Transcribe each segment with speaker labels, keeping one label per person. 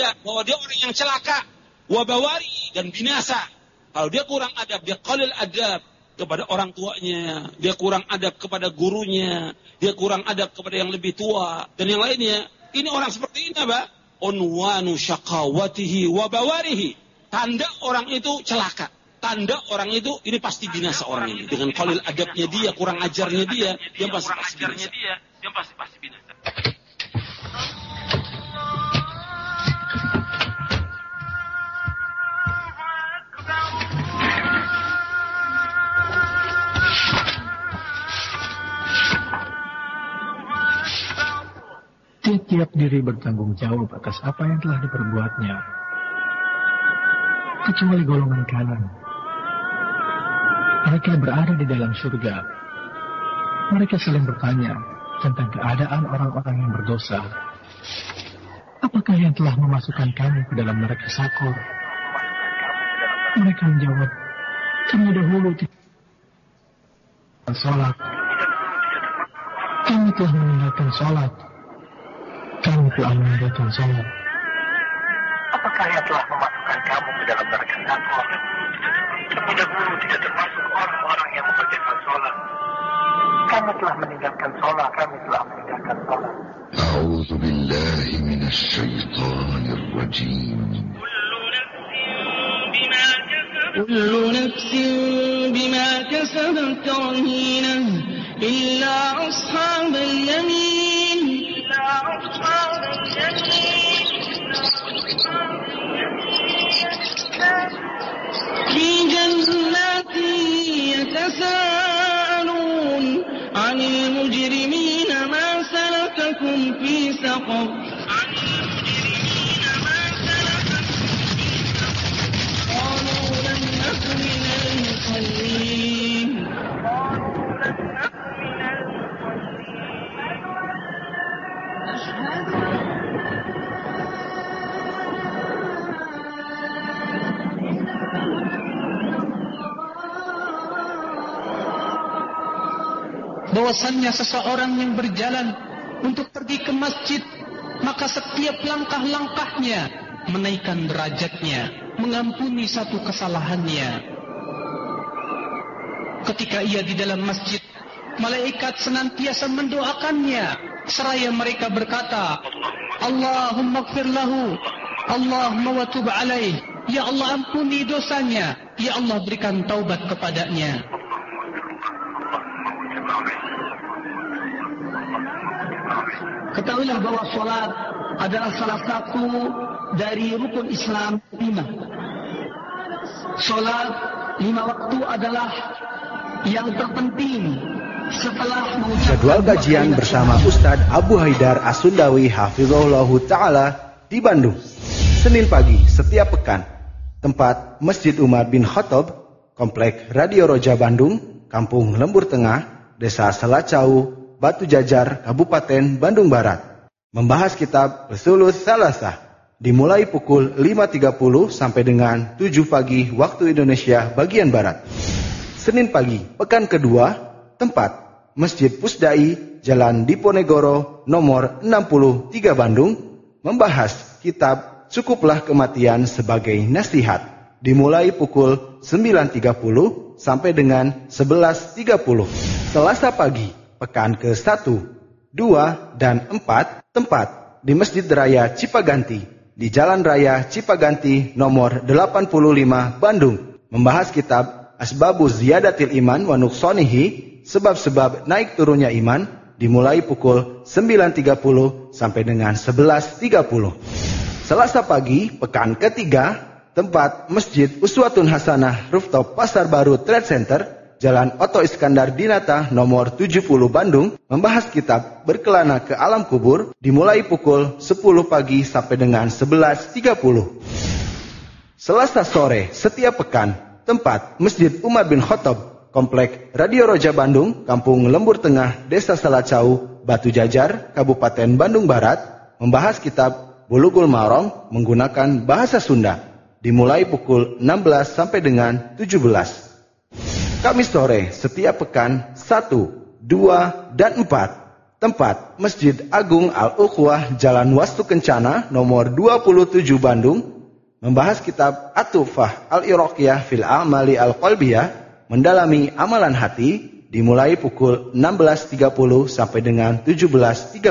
Speaker 1: tanda bahwa dia orang yang celaka, wabawari dan binasa. Kalau dia kurang adab, dia qalil adab kepada orang tuanya, dia kurang adab kepada gurunya, dia kurang adab kepada yang lebih tua dan yang lainnya. Ini orang seperti ini apa? Unwanu syakawatihi wabawarihi. Tanda orang itu celaka. Tanda orang itu ini pasti binasa orang ini. Dengan qalil adabnya dia, kurang ajarnya dia, dia pasti pasti binasa.
Speaker 2: Dia pasti pasti binasa.
Speaker 3: Tiap-tiap diri bertanggung jawab atas apa yang telah diperbuatnya. Kecuali golongan kanan. Mereka berada di dalam surga. Mereka saling bertanya tentang keadaan orang-orang yang berdosa. Apakah yang telah memasukkan kami ke dalam neraka sakor? Mereka menjawab, kami dahulu tidak sholat. Kami telah meninggalkan sholat. Kami telah meninggalkan sholat.
Speaker 4: Apakah yang telah memasukkan kamu ke dalam neraka sakor? Kami dahulu tidak termasuk orang-orang yang mengerjakan sholat. Kami telah meninggalkan sholat. Kami telah meninggalkan sholat.
Speaker 5: أعوذ بالله من الشيطان الرجيم
Speaker 6: كل نفس بما كسبت رهينة إلا أصحاب اليمين سلككم في سقر عن المجرمين ما سلككم في سقر قالوا لم نك من المصلين قالوا لم نك من المصلين أشهد
Speaker 7: bahwasannya seseorang yang berjalan untuk pergi ke masjid, maka setiap langkah-langkahnya menaikkan derajatnya, mengampuni satu kesalahannya. Ketika ia di dalam masjid, malaikat senantiasa mendoakannya, seraya mereka berkata, Allahumma lahu, Allahumma watub alaih, Ya Allah ampuni dosanya, Ya Allah berikan taubat kepadanya.
Speaker 8: Ketahuilah bahwa sholat adalah salah satu dari rukun Islam lima. Sholat lima waktu adalah yang terpenting setelah
Speaker 9: Jadwal kajian bersama Ustadz Abu Haidar Asundawi Hafizullah Ta'ala di Bandung. Senin pagi setiap pekan. Tempat Masjid Umar bin Khattab, Komplek Radio Roja Bandung, Kampung Lembur Tengah, Desa Selacau, Batu Jajar, Kabupaten Bandung Barat. Membahas kitab Pesulus Salasah. Dimulai pukul 5.30 sampai dengan 7 pagi waktu Indonesia bagian Barat. Senin pagi, pekan kedua, tempat Masjid Pusdai, Jalan Diponegoro, nomor 63 Bandung, membahas kitab Cukuplah Kematian sebagai Nasihat. Dimulai pukul 9.30 sampai dengan 11.30. Selasa pagi, pekan ke-1, 2, dan 4, tempat di Masjid Raya Cipaganti, di Jalan Raya Cipaganti nomor 85 Bandung, membahas kitab Asbabu Ziyadatil Iman wa Nuksonihi, sebab-sebab naik turunnya iman, dimulai pukul 9.30 sampai dengan 11.30. Selasa pagi, pekan ketiga, tempat Masjid Uswatun Hasanah Rooftop Pasar Baru Trade Center, Jalan Oto Iskandar Dinata nomor 70 Bandung, membahas kitab Berkelana ke Alam Kubur, dimulai pukul 10 pagi sampai dengan 11.30. Selasa sore, setiap pekan, tempat Masjid Umar bin Khattab, Komplek Radio Roja Bandung, Kampung Lembur Tengah, Desa Salacau, Batu Jajar, Kabupaten Bandung Barat, membahas kitab Bulughul Marong menggunakan bahasa Sunda, dimulai pukul 16 sampai dengan 17. Kamis sore, setiap pekan, 1, 2, dan 4. Tempat Masjid Agung Al-Ukhwah Jalan Wastu Kencana nomor 27 Bandung membahas kitab Atufah Al-Iraqiyah fil Amali Al-Qalbiyah mendalami amalan hati dimulai pukul 16.30 sampai dengan 17.30.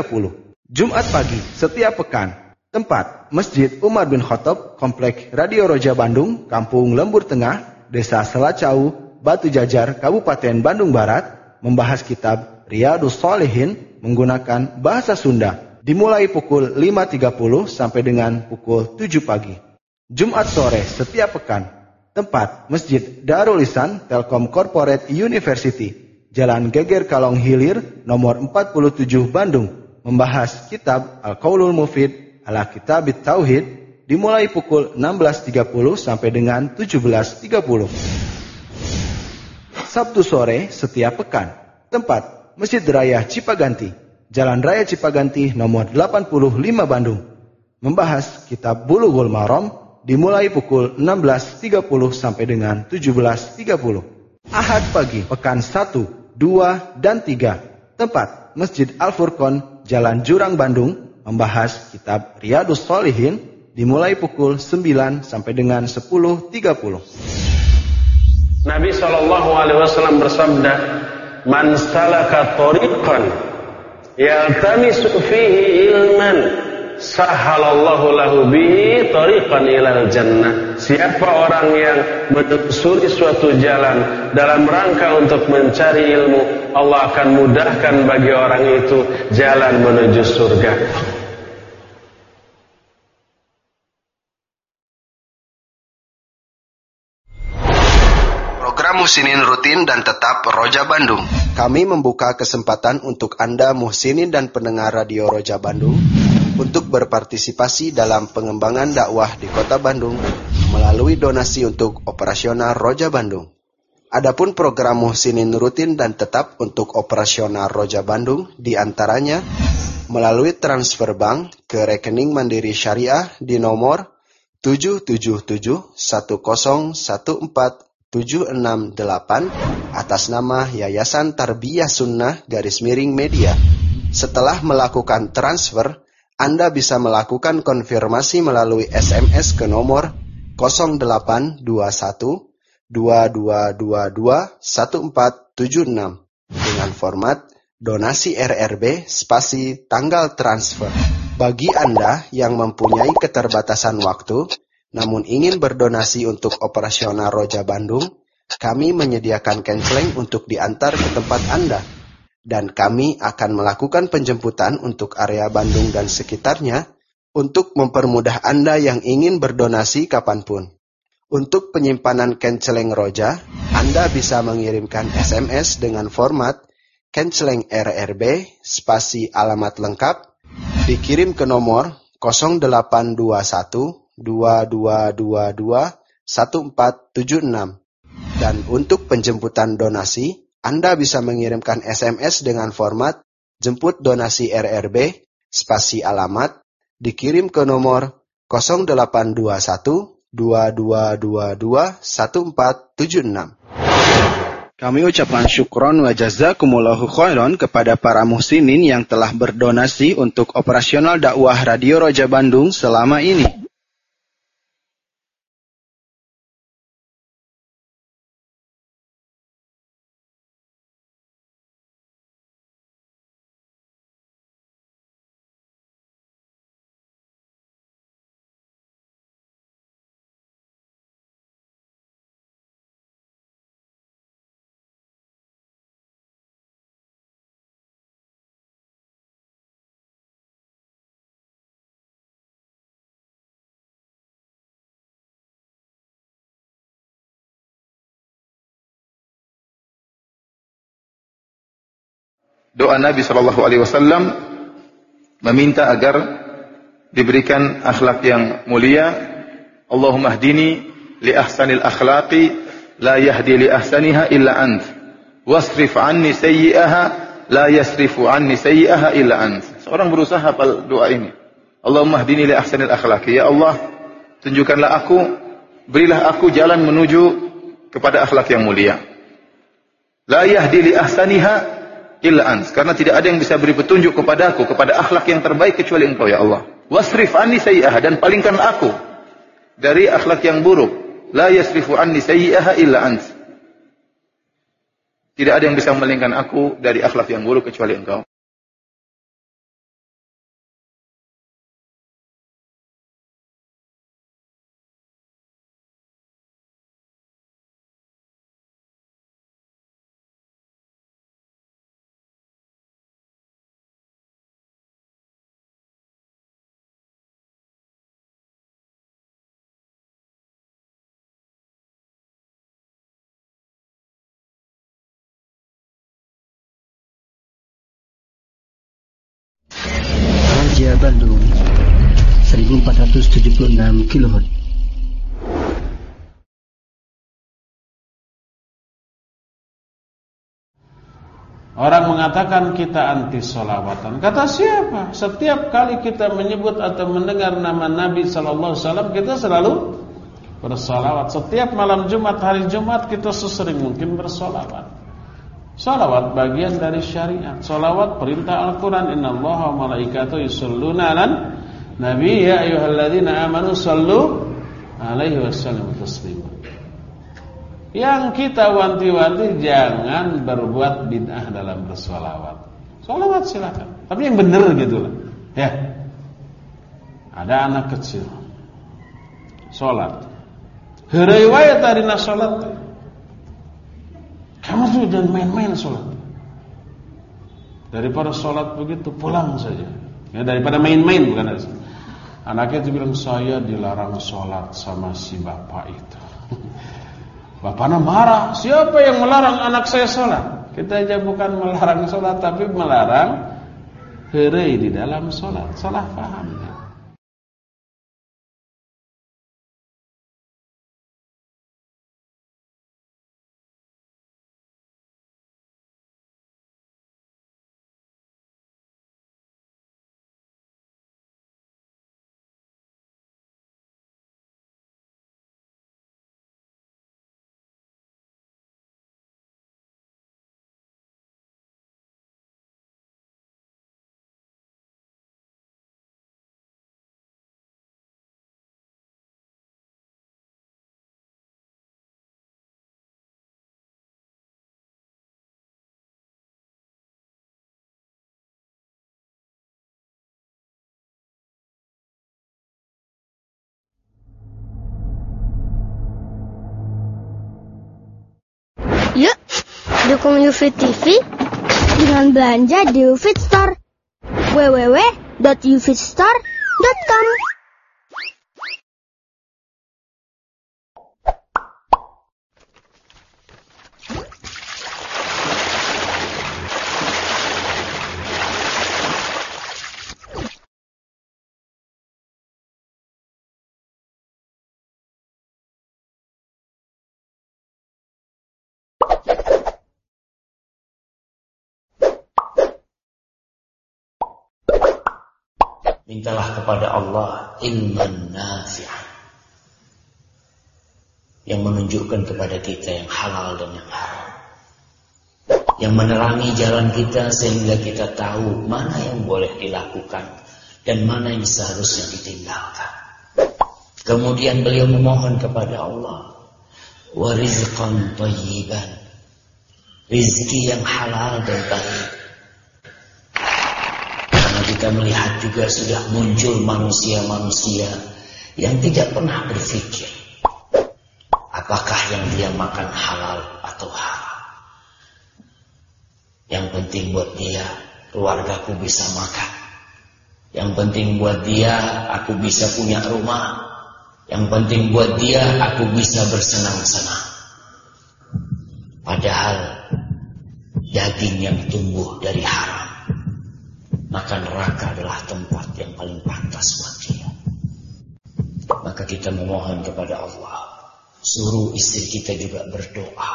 Speaker 9: Jumat pagi setiap pekan. Tempat Masjid Umar bin Khattab Komplek Radio Roja Bandung, Kampung Lembur Tengah, Desa Selacau, Batu Jajar, Kabupaten Bandung Barat membahas kitab Riyadus Solehin menggunakan bahasa Sunda dimulai pukul 5.30 sampai dengan pukul 7 pagi. Jumat sore setiap pekan. Tempat Masjid Darul Isan Telkom Corporate University, Jalan Geger Kalong Hilir, nomor 47 Bandung, membahas kitab Al-Qaulul Mufid ala Kitab Tauhid dimulai pukul 16.30 sampai dengan 17.30. Sabtu sore setiap pekan. Tempat Masjid Raya Cipaganti, Jalan Raya Cipaganti nomor 85 Bandung. Membahas kitab Bulughul Maram dimulai pukul 16.30 sampai dengan 17.30. Ahad pagi, pekan 1, 2, dan 3. Tempat Masjid Al-Furqon, Jalan Jurang Bandung, membahas kitab Riyadus Solihin dimulai pukul 9 sampai dengan 10.30.
Speaker 10: Nabi Shallallahu Alaihi Wasallam bersabda, man salaka tariqan yaltamisu fihi ilman sahalallahu lahu bihi tariqan ilal jannah. Siapa orang yang menelusuri suatu jalan dalam rangka untuk mencari ilmu Allah akan mudahkan bagi orang itu jalan menuju surga
Speaker 9: Program Muhsinin rutin dan tetap Roja Bandung. Kami membuka kesempatan untuk Anda Muhsinin dan pendengar Radio Roja Bandung untuk berpartisipasi dalam pengembangan dakwah di Kota Bandung melalui donasi untuk operasional Roja Bandung. Adapun program Muhsinin rutin dan tetap untuk operasional Roja Bandung di antaranya melalui transfer bank ke rekening Mandiri Syariah di nomor 777 1014 768 atas nama Yayasan Tarbiyah Sunnah garis miring media. Setelah melakukan transfer, Anda bisa melakukan konfirmasi melalui SMS ke nomor 0821 2222 1476 dengan format donasi RRB spasi tanggal transfer. Bagi Anda yang mempunyai keterbatasan waktu, namun ingin berdonasi untuk operasional Roja Bandung, kami menyediakan canceling untuk diantar ke tempat Anda. Dan kami akan melakukan penjemputan untuk area Bandung dan sekitarnya untuk mempermudah Anda yang ingin berdonasi kapan pun. Untuk penyimpanan canceling Roja, Anda bisa mengirimkan SMS dengan format canceling RRB spasi alamat lengkap dikirim ke nomor 0821 2222 1476. Dan untuk penjemputan donasi, Anda bisa mengirimkan SMS dengan format jemput donasi RRB spasi alamat dikirim ke nomor 0821 2222 1476. Kami ucapkan syukron wa jazakumullahu khairan kepada para muhsinin yang telah berdonasi untuk operasional dakwah Radio Roja Bandung selama ini.
Speaker 11: Doa Nabi Shallallahu Alaihi Wasallam meminta agar diberikan akhlak yang mulia. Allahumma hdini li ahsanil akhlaqi la yahdi li ahsaniha illa ant. Wasrif anni sayyi'aha la yasrifu anni sayyi'aha illa ant. Seorang berusaha hafal doa ini. Allahumma hdini li ahsanil akhlaqi. Ya Allah, tunjukkanlah aku, berilah aku jalan menuju kepada akhlak yang mulia. La yahdi li ahsaniha illa ans. Karena tidak ada yang bisa beri petunjuk kepadaku kepada akhlak yang terbaik kecuali Engkau ya Allah. Wasrif anni sayyi'ah dan palingkan aku dari akhlak yang buruk. La yasrifu anni sayyi'ah illa ans. Tidak ada yang bisa memalingkan aku dari akhlak yang buruk kecuali Engkau.
Speaker 12: 1476 kHz
Speaker 10: Orang mengatakan kita anti solawatan. Kata siapa? Setiap kali kita menyebut atau mendengar nama Nabi Sallallahu Alaihi Wasallam kita selalu bersolawat. Setiap malam Jumat, hari Jumat kita sesering mungkin bersolawat. Salawat bagian dari syariat. Salawat perintah Al-Quran. Inna Allah wa malaikatu yusalluna lan Nabi ya ayuhalladzina amanu sallu alaihi wasallam taslima. Yang kita wanti-wanti jangan berbuat bid'ah dalam bersolawat. Solawat silakan. Tapi yang benar gitu lah. Ya. Ada anak kecil. Sholat. Heriwayat dari nasolat. Kamu tuh jangan main-main sholat. Daripada sholat begitu pulang saja. Ya daripada main-main bukan ada. Anaknya itu bilang saya dilarang sholat sama si bapak itu. Bapaknya marah. Siapa yang melarang anak saya sholat? Kita aja bukan melarang sholat tapi melarang herai di dalam sholat. Salah paham. Ya.
Speaker 13: Dukung UFIT TV dengan belanja di UFIT Store. www.ufitstore.com
Speaker 14: Mintalah kepada Allah ilman nafi'ah yang menunjukkan kepada kita yang halal dan yang haram. Yang menerangi jalan kita sehingga kita tahu mana yang boleh dilakukan dan mana yang seharusnya ditinggalkan. Kemudian beliau memohon kepada Allah warizqan thayyiban. Rizki yang halal dan baik kita melihat juga sudah muncul manusia-manusia yang tidak pernah berpikir apakah yang dia makan halal atau haram. Yang penting buat dia keluargaku bisa makan. Yang penting buat dia aku bisa punya rumah. Yang penting buat dia aku bisa bersenang-senang. Padahal daging yang tumbuh dari haram maka neraka adalah tempat yang paling pantas buat dia. Maka kita memohon kepada Allah, suruh istri kita juga berdoa,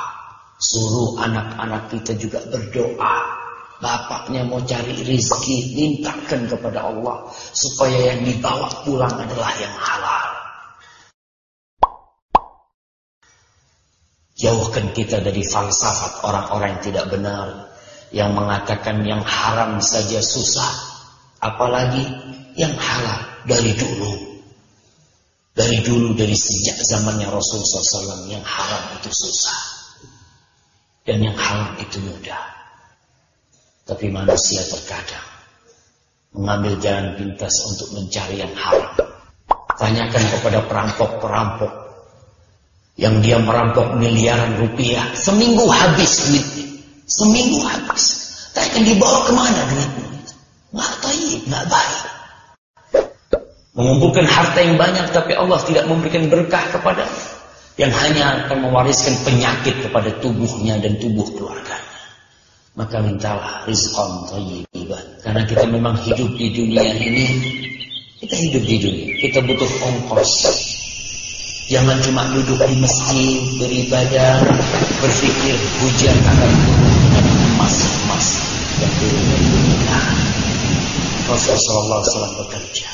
Speaker 14: suruh anak-anak kita juga berdoa. Bapaknya mau cari rizki, mintakan kepada Allah supaya yang dibawa pulang adalah yang halal. Jauhkan kita dari falsafat orang-orang yang tidak benar yang mengatakan yang haram saja susah, apalagi yang halal dari dulu. Dari dulu, dari sejak zamannya Rasulullah SAW, yang haram itu susah. Dan yang halal itu mudah. Tapi manusia terkadang mengambil jalan pintas untuk mencari yang haram. Tanyakan kepada perampok-perampok yang dia merampok miliaran rupiah, seminggu habis. Seminggu habis. Tanya dibawa ke mana duitnya? Nggak tahu, nggak baik. Mengumpulkan harta yang banyak tapi Allah tidak memberikan berkah kepada yang hanya akan mewariskan penyakit kepada tubuhnya dan tubuh keluarganya. Maka mintalah rizqan thayyiban. Karena kita memang hidup di dunia ini, kita hidup di dunia, kita butuh ongkos. Jangan cuma duduk di masjid, beribadah, berpikir hujan akan turun dengan emas-emas yang turun dari dunia. Rasulullah SAW bekerja.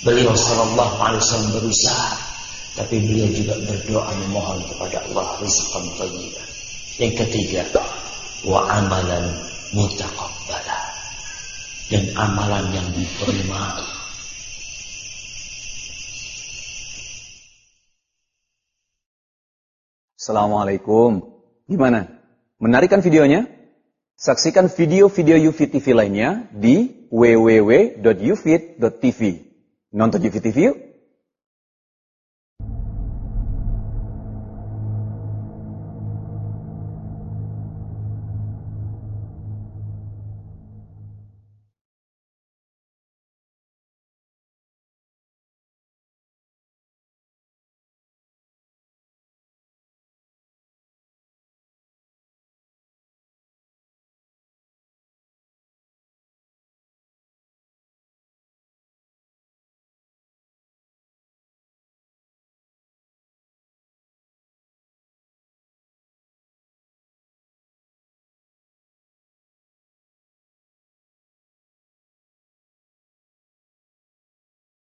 Speaker 14: Beliau Sallallahu Alaihi Wasallam berusaha, tapi beliau juga berdoa memohon kepada Allah rizqan thayyiban. Yang ketiga, wa amalan mutaqabbala dan amalan yang diterima
Speaker 15: Assalamualaikum. Gimana? Menarikan videonya? Saksikan video-video UFIT TV lainnya di www.ufit.tv. Nonton UFIT TV yuk!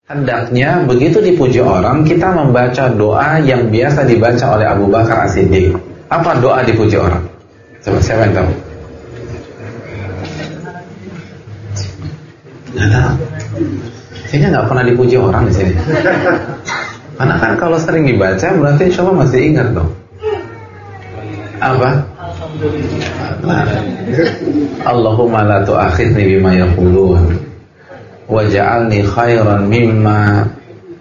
Speaker 16: Hendaknya begitu dipuji orang kita membaca doa yang biasa dibaca oleh Abu Bakar As-Siddiq. Apa doa dipuji orang? Coba siapa yang tahu? Nggak tahu. Kayaknya nggak pernah dipuji orang di sini. Karena kan kalau sering dibaca berarti insya Allah masih ingat dong. Apa? Allahumma la tu'akhidni bima yaqulun waj'alni khairan mimma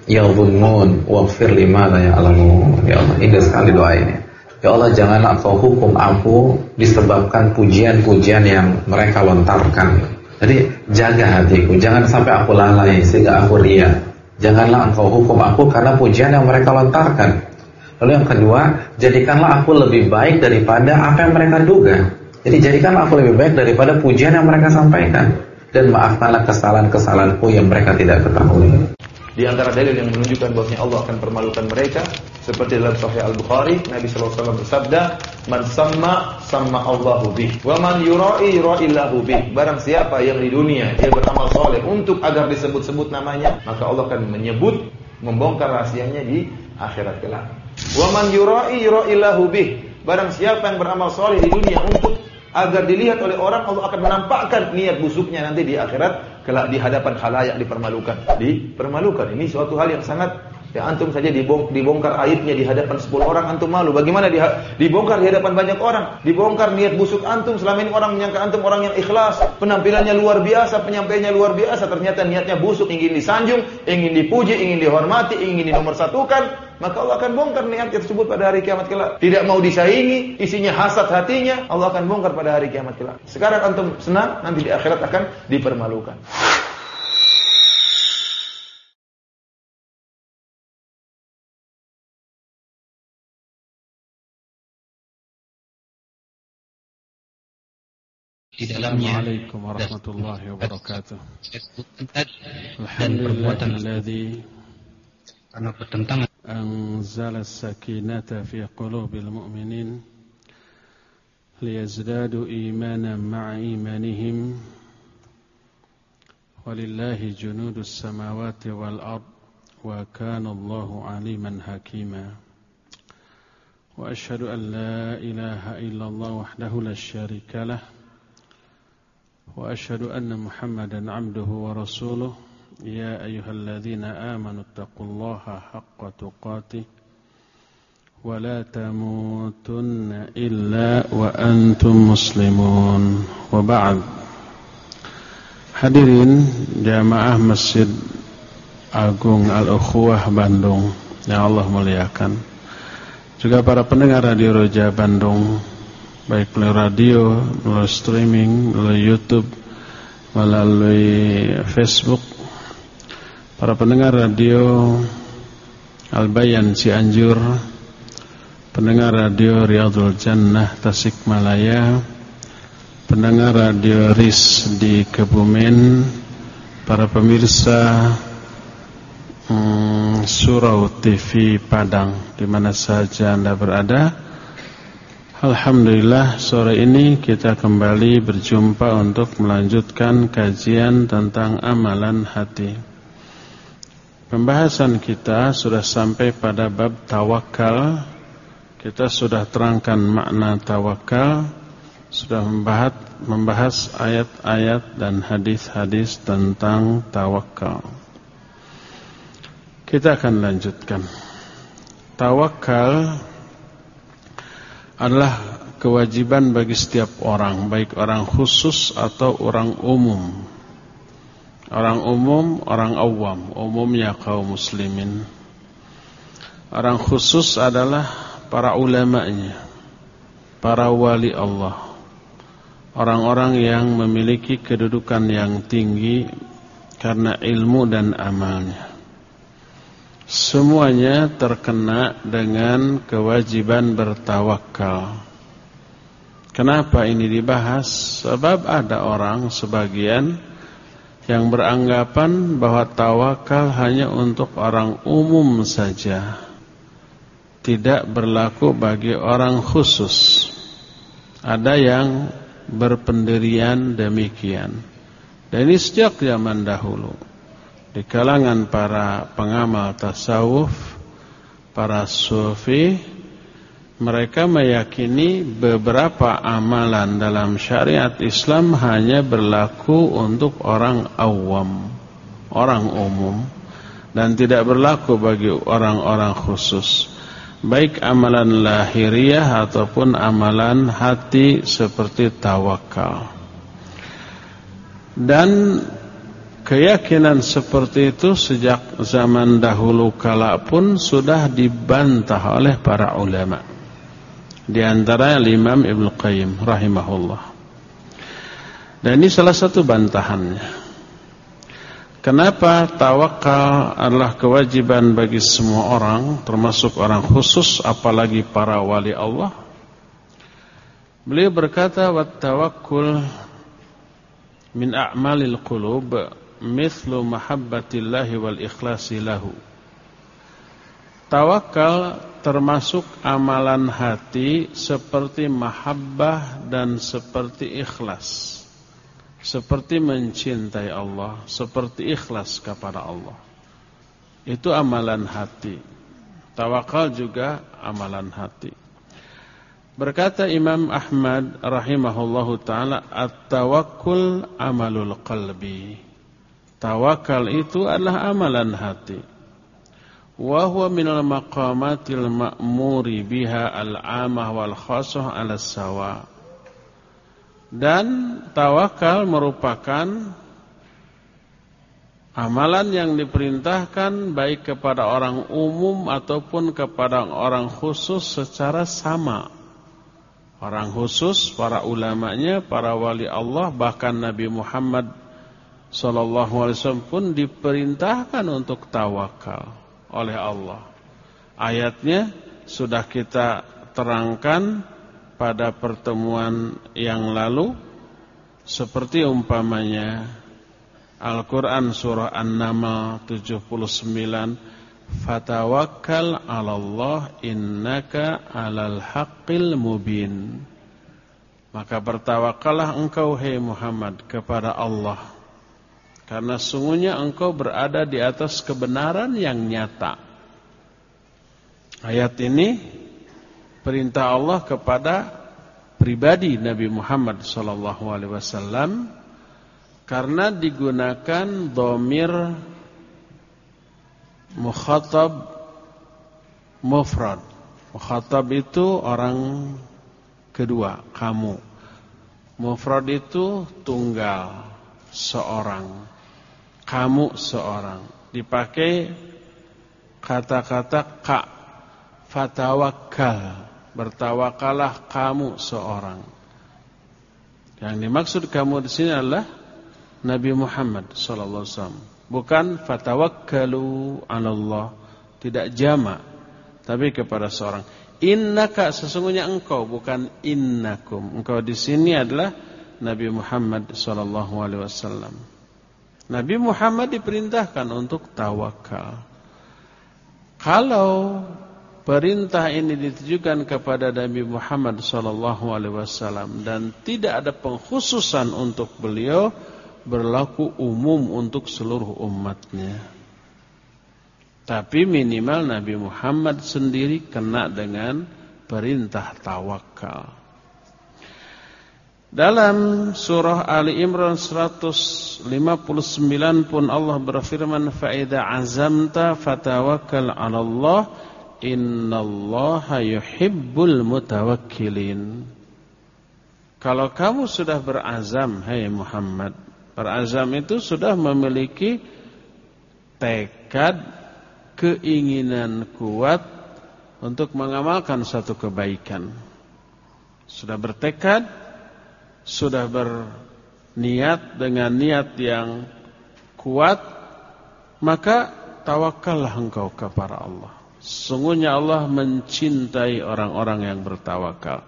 Speaker 16: yadhunnun waghfir li ma la ya'lamun. Ya Allah, indah sekali doa ini. Ya Allah, janganlah Engkau hukum aku disebabkan pujian-pujian yang mereka lontarkan. Jadi jaga hatiku, jangan sampai aku lalai sehingga aku ria. Janganlah Engkau hukum aku karena pujian yang mereka lontarkan. Lalu yang kedua, jadikanlah aku lebih baik daripada apa yang mereka duga. Jadi jadikanlah aku lebih baik daripada pujian yang mereka sampaikan dan maafkanlah kesalahan-kesalahanku yang mereka tidak ketahui.
Speaker 17: Di antara dalil yang menunjukkan bahwasanya Allah akan permalukan mereka seperti dalam Sahih Al-Bukhari Nabi sallallahu alaihi wasallam bersabda, "Man samma samma Allahu bih, wa man yura'i yura'illahu bih." Barang siapa yang di dunia dia beramal soleh untuk agar disebut-sebut namanya, maka Allah akan menyebut membongkar rahasianya di akhirat kelak. Wa man yura'i yura'illahu bih. Barang siapa yang beramal soleh di dunia untuk agar dilihat oleh orang Allah akan menampakkan niat busuknya nanti di akhirat kelak di hadapan khalayak dipermalukan. Dipermalukan. Ini suatu hal yang sangat ya antum saja dibong, dibongkar aibnya di hadapan 10 orang antum malu bagaimana di, dibongkar di hadapan banyak orang dibongkar niat busuk antum selama ini orang menyangka antum orang yang ikhlas penampilannya luar biasa penyampaiannya luar biasa ternyata niatnya busuk ingin disanjung ingin dipuji ingin dihormati ingin dinomorsatukan maka Allah akan bongkar niat tersebut pada hari kiamat kelak. Tidak mau disaingi, isinya hasad hatinya, Allah akan bongkar pada hari kiamat kelak. Sekarang antum senang, nanti di akhirat akan dipermalukan.
Speaker 18: Di dalamnya
Speaker 10: Assalamualaikum warahmatullahi wabarakatuh.
Speaker 18: dan perbuatan
Speaker 10: الذي أنزل السكينة في قلوب المؤمنين ليزدادوا إيمانا مع إيمانهم. ولله جنود السماوات والأرض وكان الله عليما حكيما. وأشهد أن لا إله إلا الله وحده لا شريك له. وأشهد أن محمدا عبده ورسوله يا أيها الذين آمنوا اتقوا الله حق تقاته ولا تموتن إلا وأنتم مسلمون وبعد Hadirin jamaah Masjid Agung Al-Ukhuwah Bandung yang Allah muliakan. Juga para pendengar Radio Roja Bandung baik melalui radio, melalui streaming, melalui YouTube, melalui Facebook. Para pendengar radio Al-Bayan Cianjur, pendengar radio Riyadul Jannah Tasikmalaya, pendengar radio RIS di Kebumen, para pemirsa hmm, Surau TV Padang di mana saja Anda berada. Alhamdulillah sore ini kita kembali berjumpa untuk melanjutkan kajian tentang amalan hati. Pembahasan kita sudah sampai pada bab tawakal. Kita sudah terangkan makna tawakal, sudah membahas ayat-ayat dan hadis-hadis tentang tawakal. Kita akan lanjutkan. Tawakal adalah kewajiban bagi setiap orang, baik orang khusus atau orang umum. Orang umum, orang awam, umumnya kaum muslimin. Orang khusus adalah para ulamanya, para wali Allah. Orang-orang yang memiliki kedudukan yang tinggi karena ilmu dan amalnya. Semuanya terkena dengan kewajiban bertawakal. Kenapa ini dibahas? Sebab ada orang sebagian yang beranggapan bahwa tawakal hanya untuk orang umum saja. Tidak berlaku bagi orang khusus. Ada yang berpendirian demikian. Dan ini sejak zaman dahulu di kalangan para pengamal tasawuf, para sufi, mereka meyakini beberapa amalan dalam syariat Islam hanya berlaku untuk orang awam, orang umum, dan tidak berlaku bagi orang-orang khusus. Baik amalan lahiriah ataupun amalan hati seperti tawakal. Dan Keyakinan seperti itu sejak zaman dahulu kala pun sudah dibantah oleh para ulama. Di antara Imam Ibnu Qayyim rahimahullah. Dan ini salah satu bantahannya. Kenapa tawakal adalah kewajiban bagi semua orang, termasuk orang khusus apalagi para wali Allah? Beliau berkata, "Wat tawakkul min a'malil qulub." Mithlu mahabbatillahi wal ikhlasi lahu. Tawakal termasuk amalan hati seperti mahabbah dan seperti ikhlas. Seperti mencintai Allah, seperti ikhlas kepada Allah. Itu amalan hati. Tawakal juga amalan hati. Berkata Imam Ahmad rahimahullahu taala, "At-tawakkul amalul qalbi." Tawakal itu adalah amalan hati. Wa huwa minal maqamatil ma'muri biha al-amah wal khasah ala sawa. Dan tawakal merupakan amalan yang diperintahkan baik kepada orang umum ataupun kepada orang khusus secara sama. Orang khusus, para ulamanya, para wali Allah, bahkan Nabi Muhammad Sallallahu Alaihi Wasallam pun diperintahkan untuk tawakal oleh Allah. Ayatnya sudah kita terangkan pada pertemuan yang lalu. Seperti umpamanya Al-Quran Surah An-Naml 79 Fatawakkal 'ala Allah innaka 'alal haqqil mubin. Maka bertawakallah engkau hai Muhammad kepada Allah karena sungguhnya engkau berada di atas kebenaran yang nyata. Ayat ini perintah Allah kepada pribadi Nabi Muhammad wasallam Karena digunakan domir mukhatab mufrad. Mukhatab itu orang kedua, kamu. Mufrad itu tunggal, seorang. Kamu seorang. Dipakai kata-kata ka. Fatawakkal. Bertawakalah kamu seorang. Yang dimaksud kamu di sini adalah Nabi Muhammad sallallahu alaihi wasallam. Bukan fatawakkalu 'ala Allah, tidak jamak, tapi kepada seorang. Innaka sesungguhnya engkau bukan innakum. Engkau di sini adalah Nabi Muhammad sallallahu alaihi wasallam. Nabi Muhammad diperintahkan untuk tawakal. Kalau perintah ini ditujukan kepada Nabi Muhammad sallallahu alaihi wasallam dan tidak ada pengkhususan untuk beliau berlaku umum untuk seluruh umatnya. Tapi minimal Nabi Muhammad sendiri kena dengan perintah tawakal. Dalam surah Ali Imran 159 pun Allah berfirman faida azamta fatawakkal 'ala Allah innallaha yuhibbul mutawakkilin. Kalau kamu sudah berazam hai Muhammad, berazam itu sudah memiliki tekad keinginan kuat untuk mengamalkan satu kebaikan. Sudah bertekad, sudah berniat dengan niat yang kuat, maka tawakallah engkau kepada Allah. Sungguhnya Allah mencintai orang-orang yang bertawakal.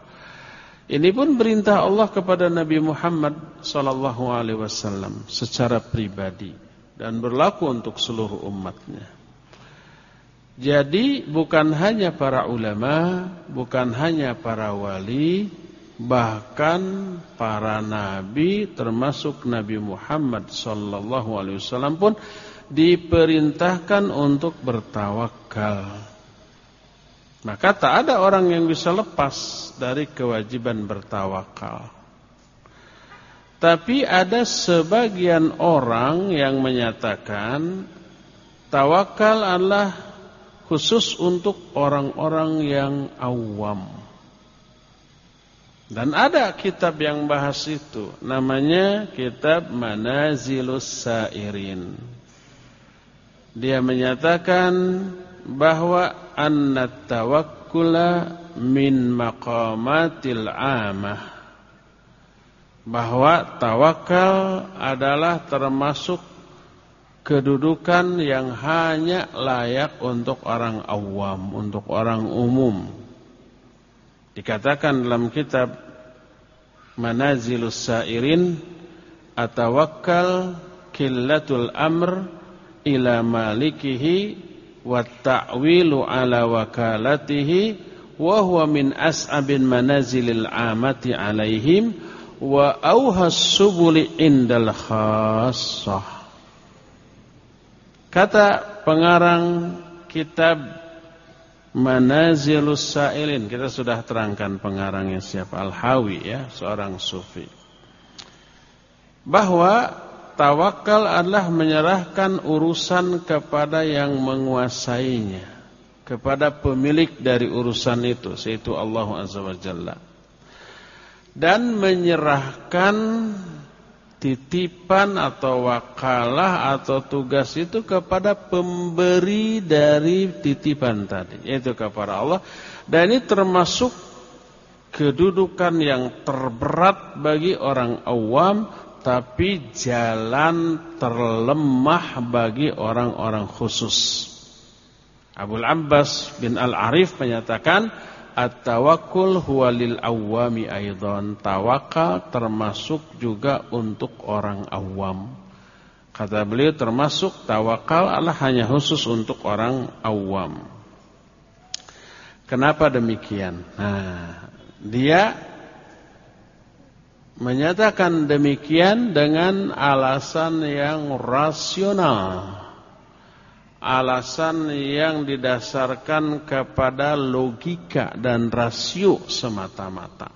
Speaker 10: Ini pun perintah Allah kepada Nabi Muhammad sallallahu alaihi wasallam secara pribadi dan berlaku untuk seluruh umatnya. Jadi bukan hanya para ulama, bukan hanya para wali, bahkan para nabi termasuk Nabi Muhammad sallallahu alaihi wasallam pun diperintahkan untuk bertawakal. Maka tak ada orang yang bisa lepas dari kewajiban bertawakal. Tapi ada sebagian orang yang menyatakan tawakal adalah khusus untuk orang-orang yang awam. Dan ada kitab yang bahas itu, namanya kitab Manazilus Sairin. Dia menyatakan bahwa anna tawakkula min maqamatil amah bahwa tawakal adalah termasuk kedudukan yang hanya layak untuk orang awam, untuk orang umum. Dikatakan dalam kitab Manazilus Sairin atawakkal killatul amr ila malikihi wa ta'wilu ala wakalatihi wa huwa min as'abin manazilil amati alaihim wa auhas subuli indal khassah. Kata pengarang kitab Manazilus Sa'ilin. Kita sudah terangkan pengarangnya siapa? Al-Hawi ya seorang sufi. Bahwa Tawakal adalah menyerahkan urusan kepada yang menguasainya, kepada pemilik dari urusan itu, yaitu Allah Azza wa Jalla. Dan menyerahkan titipan atau wakalah atau tugas itu kepada pemberi dari titipan tadi, yaitu kepada Allah. Dan ini termasuk kedudukan yang terberat bagi orang awam tapi jalan terlemah bagi orang-orang khusus. Abu Abbas bin Al-Arif menyatakan At-tawakkul huwa lil awwami aidan. Tawakal termasuk juga untuk orang awam. Kata beliau termasuk tawakal adalah hanya khusus untuk orang awam. Kenapa demikian? Nah, dia menyatakan demikian dengan alasan yang rasional. Alasan yang didasarkan kepada logika dan rasio semata-mata.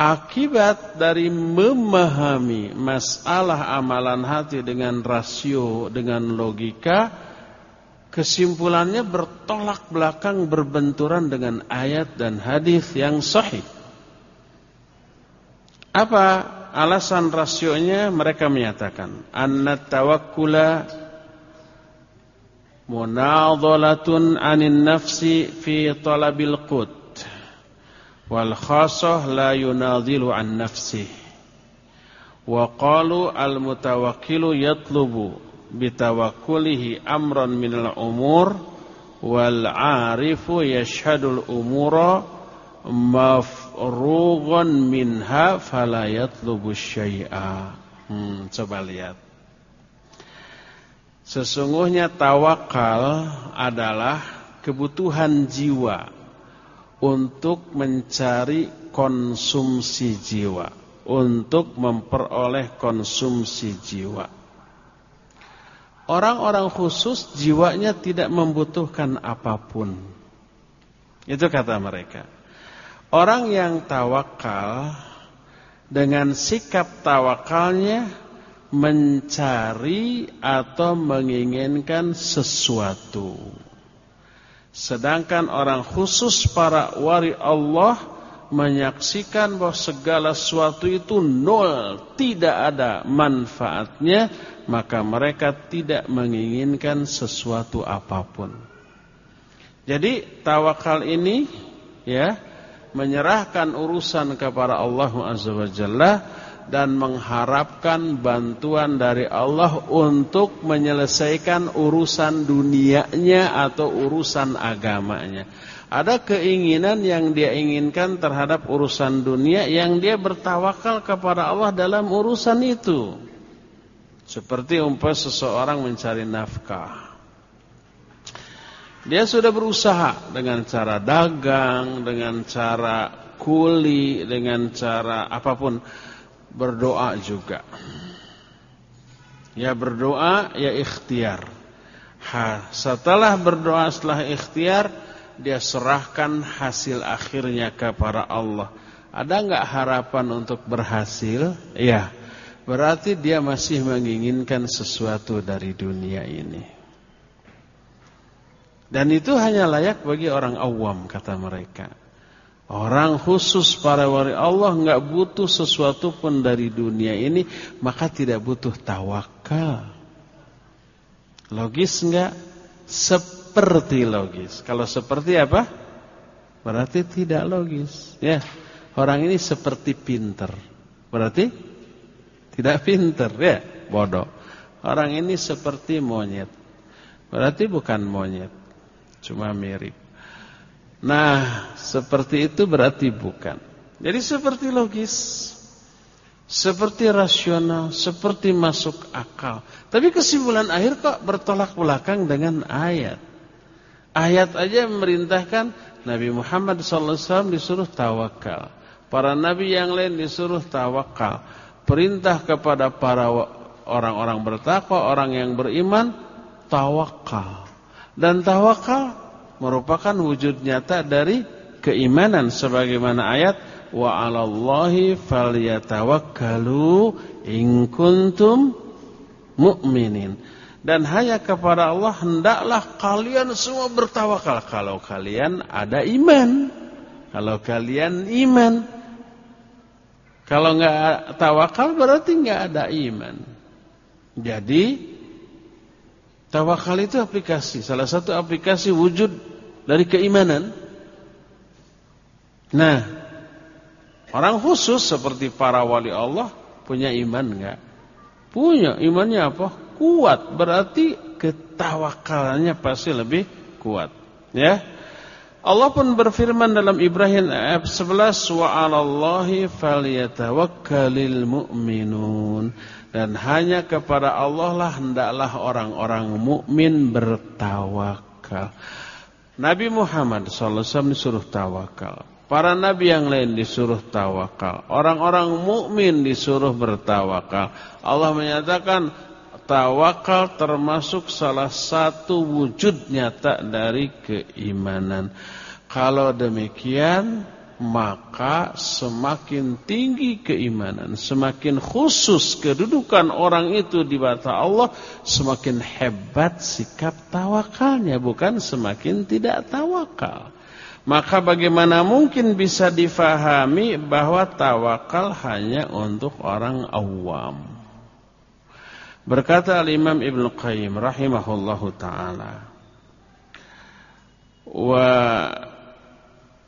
Speaker 10: Akibat dari memahami masalah amalan hati dengan rasio, dengan logika, kesimpulannya bertolak belakang berbenturan dengan ayat dan hadis yang sahih. Apa alasan rasionya? Mereka menyatakan, anna tawakkula munadhalatun 'anil nafsi fi talabil qut wal khasah la yunadhilu an nafsih wa qalu al mutawakkilu yatlubu bitawakkulihi amran minal umur wal arifu yashhadul umura mafrughun minha fala yatlubu syai'a hmm, coba lihat sesungguhnya tawakal adalah kebutuhan jiwa untuk mencari konsumsi jiwa, untuk memperoleh konsumsi jiwa. Orang-orang khusus jiwanya tidak membutuhkan apa pun. Itu kata mereka. Orang yang tawakal dengan sikap tawakalnya mencari atau menginginkan sesuatu. Sedangkan orang khusus para wari Allah menyaksikan bahwa segala sesuatu itu nol, tidak ada manfaatnya, maka mereka tidak menginginkan sesuatu apa pun. Jadi tawakal ini ya menyerahkan urusan kepada Allah Azza wa dan mengharapkan bantuan dari Allah untuk menyelesaikan urusan dunianya atau urusan agamanya. Ada keinginan yang dia inginkan terhadap urusan dunia yang dia bertawakal kepada Allah dalam urusan itu. Seperti umpah seseorang mencari nafkah. Dia sudah berusaha dengan cara dagang, dengan cara kuli, dengan cara apa pun berdoa juga. Ya berdoa, ya ikhtiar. Ha, setelah berdoa, setelah ikhtiar, dia serahkan hasil akhirnya kepada Allah. Ada enggak harapan untuk berhasil? Ya, berarti dia masih menginginkan sesuatu dari dunia ini. Dan itu hanya layak bagi orang awam, kata mereka. Orang khusus para wali Allah nggak butuh sesuatu pun dari dunia ini, maka tidak butuh tawakal. Logis nggak? Seperti logis. Kalau seperti apa? Berarti tidak logis. Ya, orang ini seperti pinter. Berarti tidak pinter, ya, bodoh. Orang ini seperti monyet. Berarti bukan monyet, cuma mirip. Nah, seperti itu berarti bukan. Jadi seperti logis, seperti rasional, seperti masuk akal. Tapi kesimpulan akhir kok bertolak belakang dengan ayat. Ayat aja memerintahkan Nabi Muhammad SAW disuruh tawakal. Para nabi yang lain disuruh tawakal. Perintah kepada para orang-orang bertakwa, orang yang beriman, tawakal. Dan tawakal merupakan wujud nyata dari keimanan sebagaimana ayat wa 'alallahi falyatawakkalu in kuntum mu'minin. Dan hanya kepada Allah hendaklah kalian semua bertawakal. Kalau kalian ada iman kalau kalian iman. Kalau enggak tawakal berarti enggak ada iman. Jadi Tawakal itu aplikasi, salah satu aplikasi wujud dari keimanan. Nah, orang khusus seperti para wali Allah punya iman enggak? Punya, imannya apa? Kuat, berarti ketawakalannya pasti lebih kuat. Ya. Allah pun berfirman dalam Ibrahim ayat 11 wa 'alallahi falyatawakkalul mu'minun dan hanya kepada Allah lah hendaklah orang-orang mukmin bertawakal. Nabi Muhammad SAW disuruh tawakal. Para nabi yang lain disuruh tawakal. Orang-orang mukmin disuruh bertawakal. Allah menyatakan tawakal termasuk salah satu wujud nyata dari keimanan. Kalau demikian, maka semakin tinggi keimanan, semakin khusus kedudukan orang itu di mata Allah, semakin hebat sikap tawakalnya, bukan semakin tidak tawakal. Maka bagaimana mungkin bisa difahami bahwa tawakal hanya untuk orang awam? Berkata Al-Imam Ibn Qayyim rahimahullahu taala wa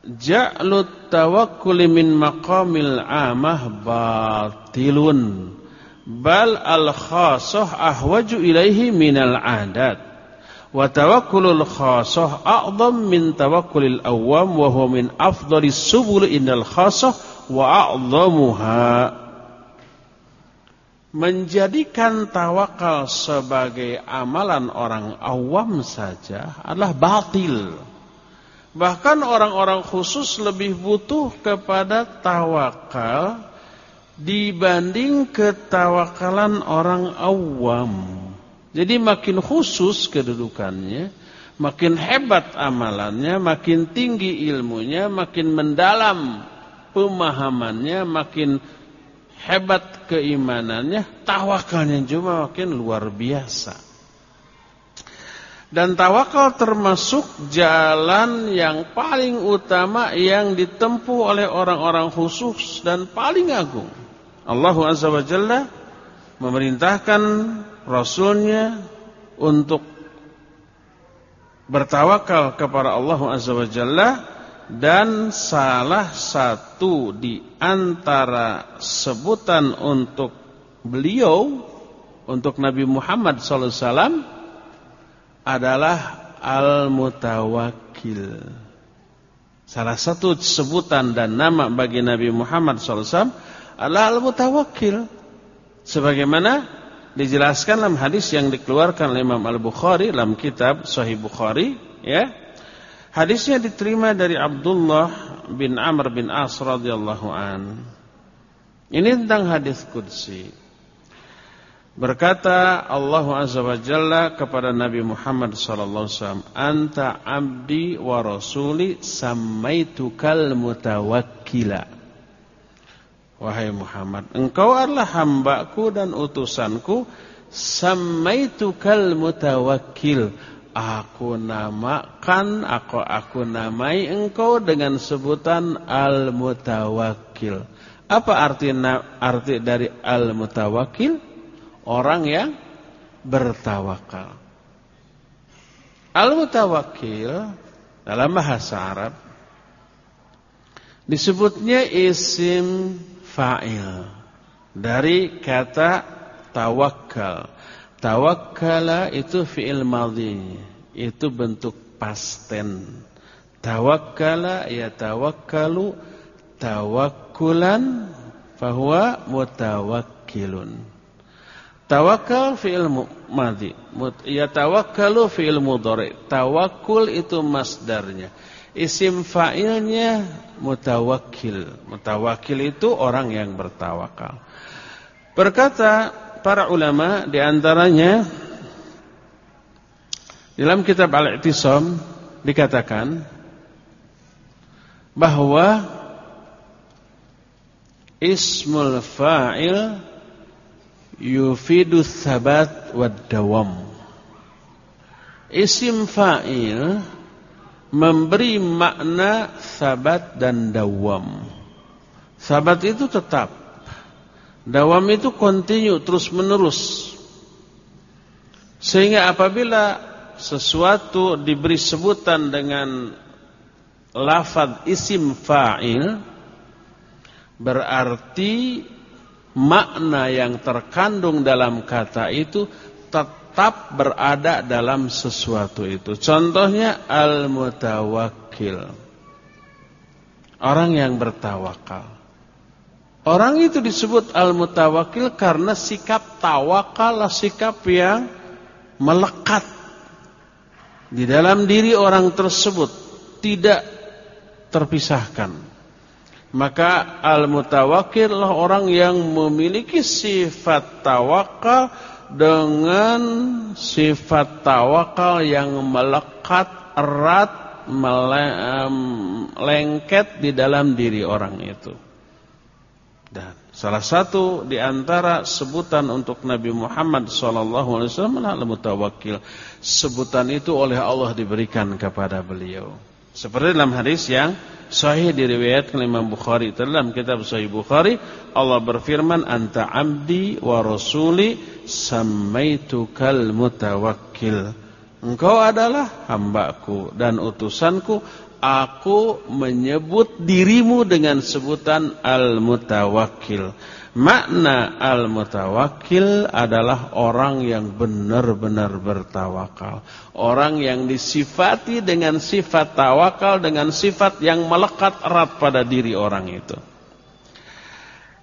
Speaker 10: ja'lut tawakkul min maqamil amah batilun. Bal al khasah ahwaju ilaihi minal adat. Wa tawakkulul khasah a'zam min tawakkulil awam wa huwa min afdalis subul innal khasah wa a'zamuha. Menjadikan tawakal sebagai amalan orang awam saja adalah batil. Bahkan orang-orang khusus lebih butuh kepada tawakal dibanding ketawakalan orang awam. Jadi makin khusus kedudukannya, makin hebat amalannya, makin tinggi ilmunya, makin mendalam pemahamannya, makin hebat keimanannya, tawakalnya juga makin luar biasa. Dan tawakal termasuk jalan yang paling utama yang ditempuh oleh orang-orang khusus dan paling agung. Allah Azza wa Jalla memerintahkan Rasulnya untuk bertawakal kepada Allah Azza wa Jalla dan salah satu di antara sebutan untuk beliau untuk Nabi Muhammad SAW adalah Al-Mutawakkil. Salah satu sebutan dan nama bagi Nabi Muhammad SAW adalah Al-Mutawakkil. Sebagaimana dijelaskan dalam hadis yang dikeluarkan oleh Imam Al-Bukhari dalam kitab Sahih Bukhari, ya. Hadisnya diterima dari Abdullah bin Amr bin As radhiyallahu an. Ini tentang hadis qudsi. Berkata Allah Azza wa Jalla kepada Nabi Muhammad sallallahu alaihi wasallam, "Anta 'abdi wa rasuli samaitukal mutawakkila." Wahai Muhammad, engkau adalah hambaku dan utusanku, samaitukal mutawakkil Aku namakan, aku aku namai engkau dengan sebutan al-mutawakkil. Apa arti arti dari al-mutawakkil? Orang yang bertawakal. Al-mutawakkil dalam bahasa Arab disebutnya isim fa'il dari kata tawakal. Tawakkala itu fi'il madhi, itu bentuk pasten. Tawakkala ya tawakkalu tawakkulan fahuwa mutawakkilun. Tawakkal fi'il madhi, ya tawakkalu fi'il mudhari. Tawakkul itu masdarnya. Isim fa'ilnya mutawakkil. Mutawakkil itu orang yang bertawakal. Berkata para ulama di antaranya dalam kitab Al-I'tisam dikatakan bahwa ismul fa'il yufidu thabat wad dawam. Isim fa'il memberi makna sabat dan dawam. Sabat itu tetap Dawam itu kontinu terus menerus. Sehingga apabila sesuatu diberi sebutan dengan lafaz isim fa'il berarti makna yang terkandung dalam kata itu tetap berada dalam sesuatu itu. Contohnya al-mutawakkil. Orang yang bertawakal. Orang itu disebut al-mutawakil karena sikap tawakal sikap yang melekat di dalam diri orang tersebut tidak terpisahkan. Maka al-mutawakil adalah orang yang memiliki sifat tawakal dengan sifat tawakal yang melekat erat lengket di dalam diri orang itu. Dan salah satu di antara sebutan untuk Nabi Muhammad SAW adalah al-mutawakkil. Sebutan itu oleh Allah diberikan kepada beliau. Seperti dalam hadis yang sahih diriwayatkan Imam Bukhari dalam kitab Sahih Bukhari, Allah berfirman, "Anta 'abdi wa rasuli samaitukal mutawakkil." Engkau adalah hambaku dan utusanku aku menyebut dirimu dengan sebutan al-mutawakkil. Makna al-mutawakkil adalah orang yang benar-benar bertawakal. Orang yang disifati dengan sifat tawakal dengan sifat yang melekat erat pada diri orang itu.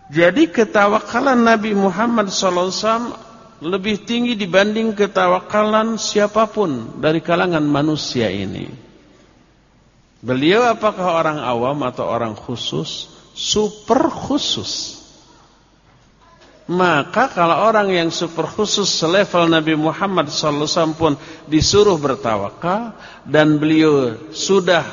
Speaker 10: Jadi ketawakalan Nabi Muhammad SAW lebih tinggi dibanding ketawakalan siapa pun dari kalangan manusia ini. Beliau apakah orang awam atau orang khusus? Super khusus. Maka kalau orang yang super khusus selevel Nabi Muhammad SAW pun disuruh bertawakal dan beliau sudah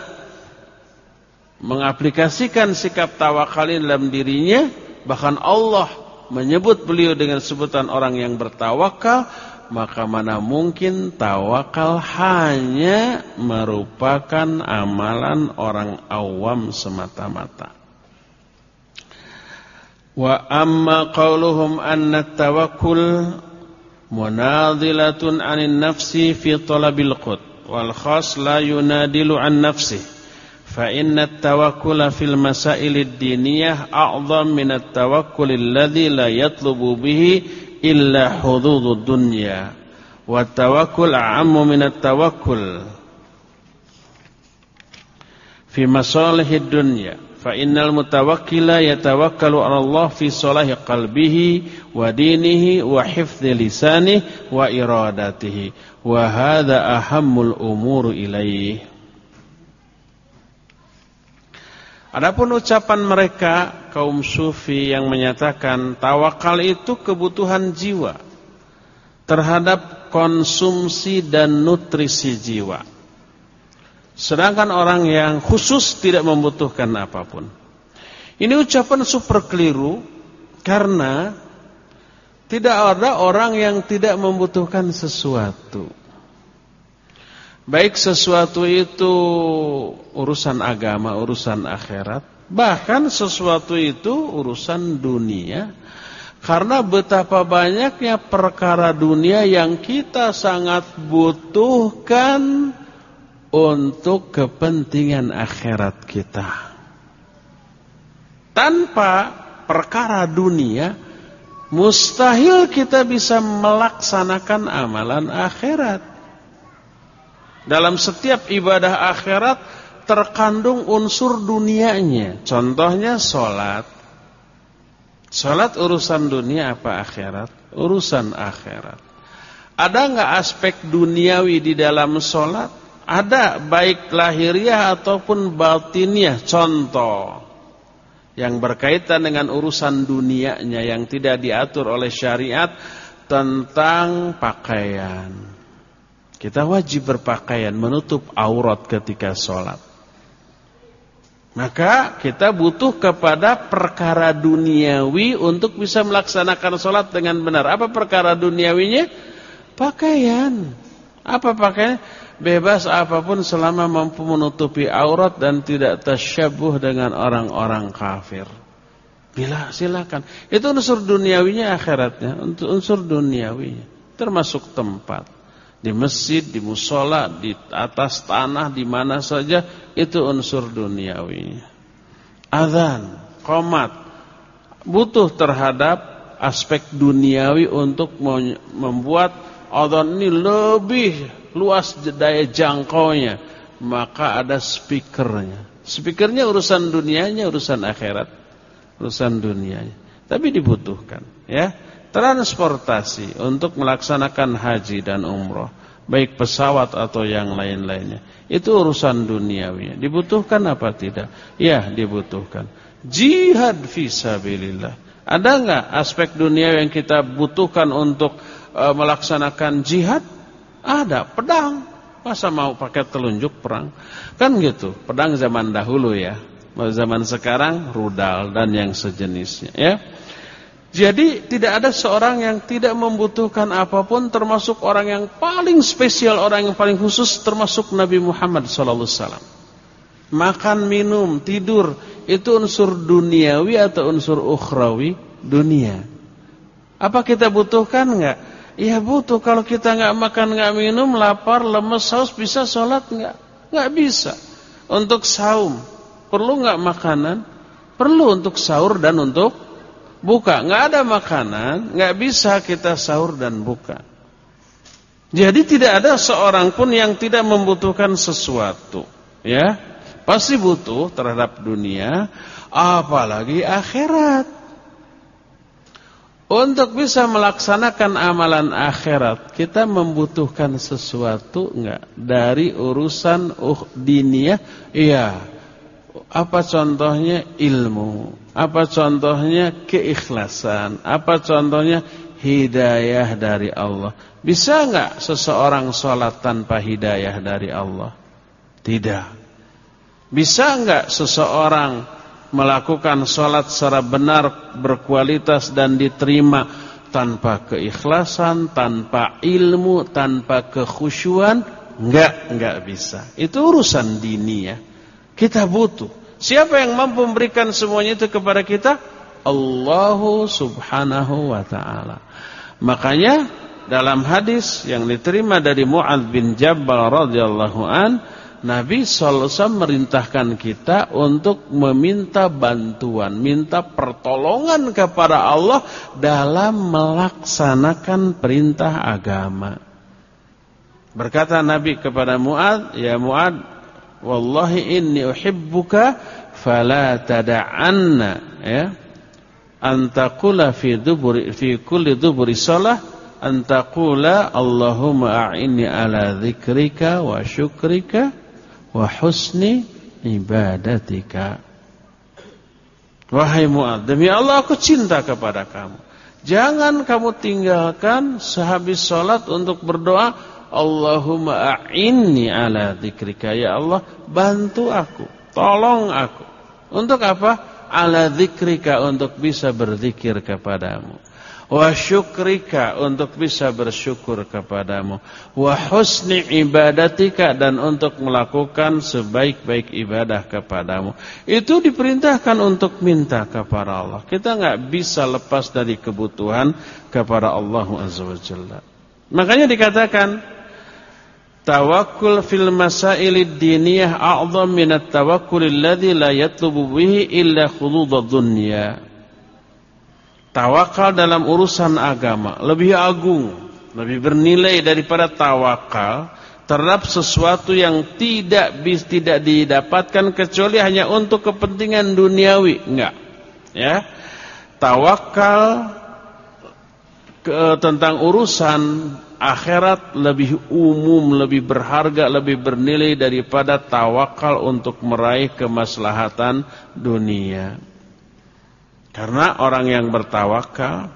Speaker 10: mengaplikasikan sikap tawakal dalam dirinya, bahkan Allah menyebut beliau dengan sebutan orang yang bertawakal, maka mana mungkin tawakal hanya merupakan amalan orang awam semata-mata. Wa amma qauluhum anna tawakkul munadilatun 'anil nafsi fi talabil qut wal khas la yunadilu 'an nafsi fa inna at-tawakkul fil masail ad-diniyah a'zam min at-tawakkul alladhi la yatlubu bihi illa hududud dunya wa tawakkul a'ammu min fa innal mutawakkila yatawakkalu 'ala Allah fi salahi qalbihi wa dinihi wa hifdzi lisanihi wa iradatihi wa hadha ahammul umur ilaihi Adapun ucapan mereka kaum sufi yang menyatakan tawakal itu kebutuhan jiwa terhadap konsumsi dan nutrisi jiwa. Sedangkan orang yang khusus tidak membutuhkan apa pun. Ini ucapan super keliru karena tidak ada orang yang tidak membutuhkan sesuatu. Baik sesuatu itu urusan agama, urusan akhirat, bahkan sesuatu itu urusan dunia. Karena betapa banyaknya perkara dunia yang kita sangat butuhkan untuk kepentingan akhirat kita. Tanpa perkara dunia, mustahil kita bisa melaksanakan amalan akhirat. Dalam setiap ibadah akhirat terkandung unsur dunianya. Contohnya sholat. Sholat urusan dunia apa akhirat? Urusan akhirat. Ada nggak aspek duniawi di dalam sholat? Ada baik lahiriah ataupun batiniah. Contoh yang berkaitan dengan urusan dunianya yang tidak diatur oleh syariat tentang pakaian. Kita wajib berpakaian menutup aurat ketika sholat. Maka kita butuh kepada perkara duniawi untuk bisa melaksanakan sholat dengan benar. Apa perkara duniawinya? Pakaian. Apa pakaian? Bebas apa pun selama mampu menutupi aurat dan tidak tasyabuh dengan orang-orang kafir. Bila silakan. Itu unsur duniawinya akhiratnya. Untuk unsur duniawinya. Termasuk tempat di masjid, di musola, di atas tanah, di mana saja itu unsur duniawi. Azan, komat, butuh terhadap aspek duniawi untuk membuat azan ini lebih luas daya jangkaunya. Maka ada speakernya. Speakernya urusan dunianya, urusan akhirat, urusan dunianya. Tapi dibutuhkan, ya transportasi untuk melaksanakan haji dan umroh, baik pesawat atau yang lain-lainnya. Itu urusan duniawi. Dibutuhkan apa tidak? Ya, dibutuhkan. Jihad fisabilillah. Ada enggak aspek dunia yang kita butuhkan untuk e, melaksanakan jihad? Ada, pedang. Masa mau pakai telunjuk perang? Kan gitu. Pedang zaman dahulu ya. Zaman sekarang rudal dan yang sejenisnya ya. Jadi tidak ada seorang yang tidak membutuhkan apa pun termasuk orang yang paling spesial, orang yang paling khusus termasuk Nabi Muhammad wasallam. Makan, minum, tidur itu unsur duniawi atau unsur ukhrawi? Dunia. Apa kita butuhkan enggak? Ya butuh. Kalau kita enggak makan, enggak minum, lapar, lemes, haus, bisa sholat enggak? Enggak bisa. Untuk saum, perlu enggak makanan? Perlu untuk sahur dan untuk buka. Enggak ada makanan, enggak bisa kita sahur dan buka. Jadi tidak ada seorang pun yang tidak membutuhkan sesuatu, ya. Pasti butuh terhadap dunia, apalagi akhirat. Untuk bisa melaksanakan amalan akhirat, kita membutuhkan sesuatu enggak dari urusan uh diniyah? Iya. Apa contohnya ilmu? Apa contohnya keikhlasan? Apa contohnya hidayah dari Allah? Bisa enggak seseorang sholat tanpa hidayah dari Allah? Tidak. Bisa enggak seseorang melakukan sholat secara benar, berkualitas dan diterima tanpa keikhlasan, tanpa ilmu, tanpa kekhusyuan, enggak, enggak bisa. Itu urusan dini ya. Kita butuh. Siapa yang mampu memberikan semuanya itu kepada kita? Allahu subhanahu wa ta'ala. Makanya dalam hadis yang diterima dari Mu'ad bin Jabal radhiyallahu an Nabi SAW merintahkan kita untuk meminta bantuan, minta pertolongan kepada Allah dalam melaksanakan perintah agama. Berkata Nabi kepada Muad, "Ya Muad, wallahi inni uhibbuka fala tada'anna ya antaqula fi duburi fi kulli duburi salah antaqula Allahumma a'inni ala dzikrika wa syukrika wa husni ibadatika. Wahai Mu'ad, demi Allah aku cinta kepada kamu. Jangan kamu tinggalkan sehabis sholat untuk berdoa, Allahumma a'inni ala dzikrika. Ya Allah, bantu aku, tolong aku. Untuk apa? Ala dzikrika, untuk bisa berzikir kepadamu wa syukrika untuk bisa bersyukur kepadamu. Wa husni ibadatika dan untuk melakukan sebaik-baik ibadah kepadamu. Itu diperintahkan untuk minta kepada Allah. Kita nggak bisa lepas dari kebutuhan kepada Allah azza makanya dikatakan tawakkul fil masailid diniyah a'zam min at-tawakkul alladhi la yatlubu bihi illa khududad dunya Tawakal dalam urusan agama lebih agung, lebih bernilai daripada tawakal terhadap sesuatu yang tidak bis tidak didapatkan kecuali hanya untuk kepentingan duniawi, enggak. Ya. Tawakal ke, tentang urusan akhirat lebih umum, lebih berharga, lebih bernilai daripada tawakal untuk meraih kemaslahatan dunia. Karena orang yang bertawakal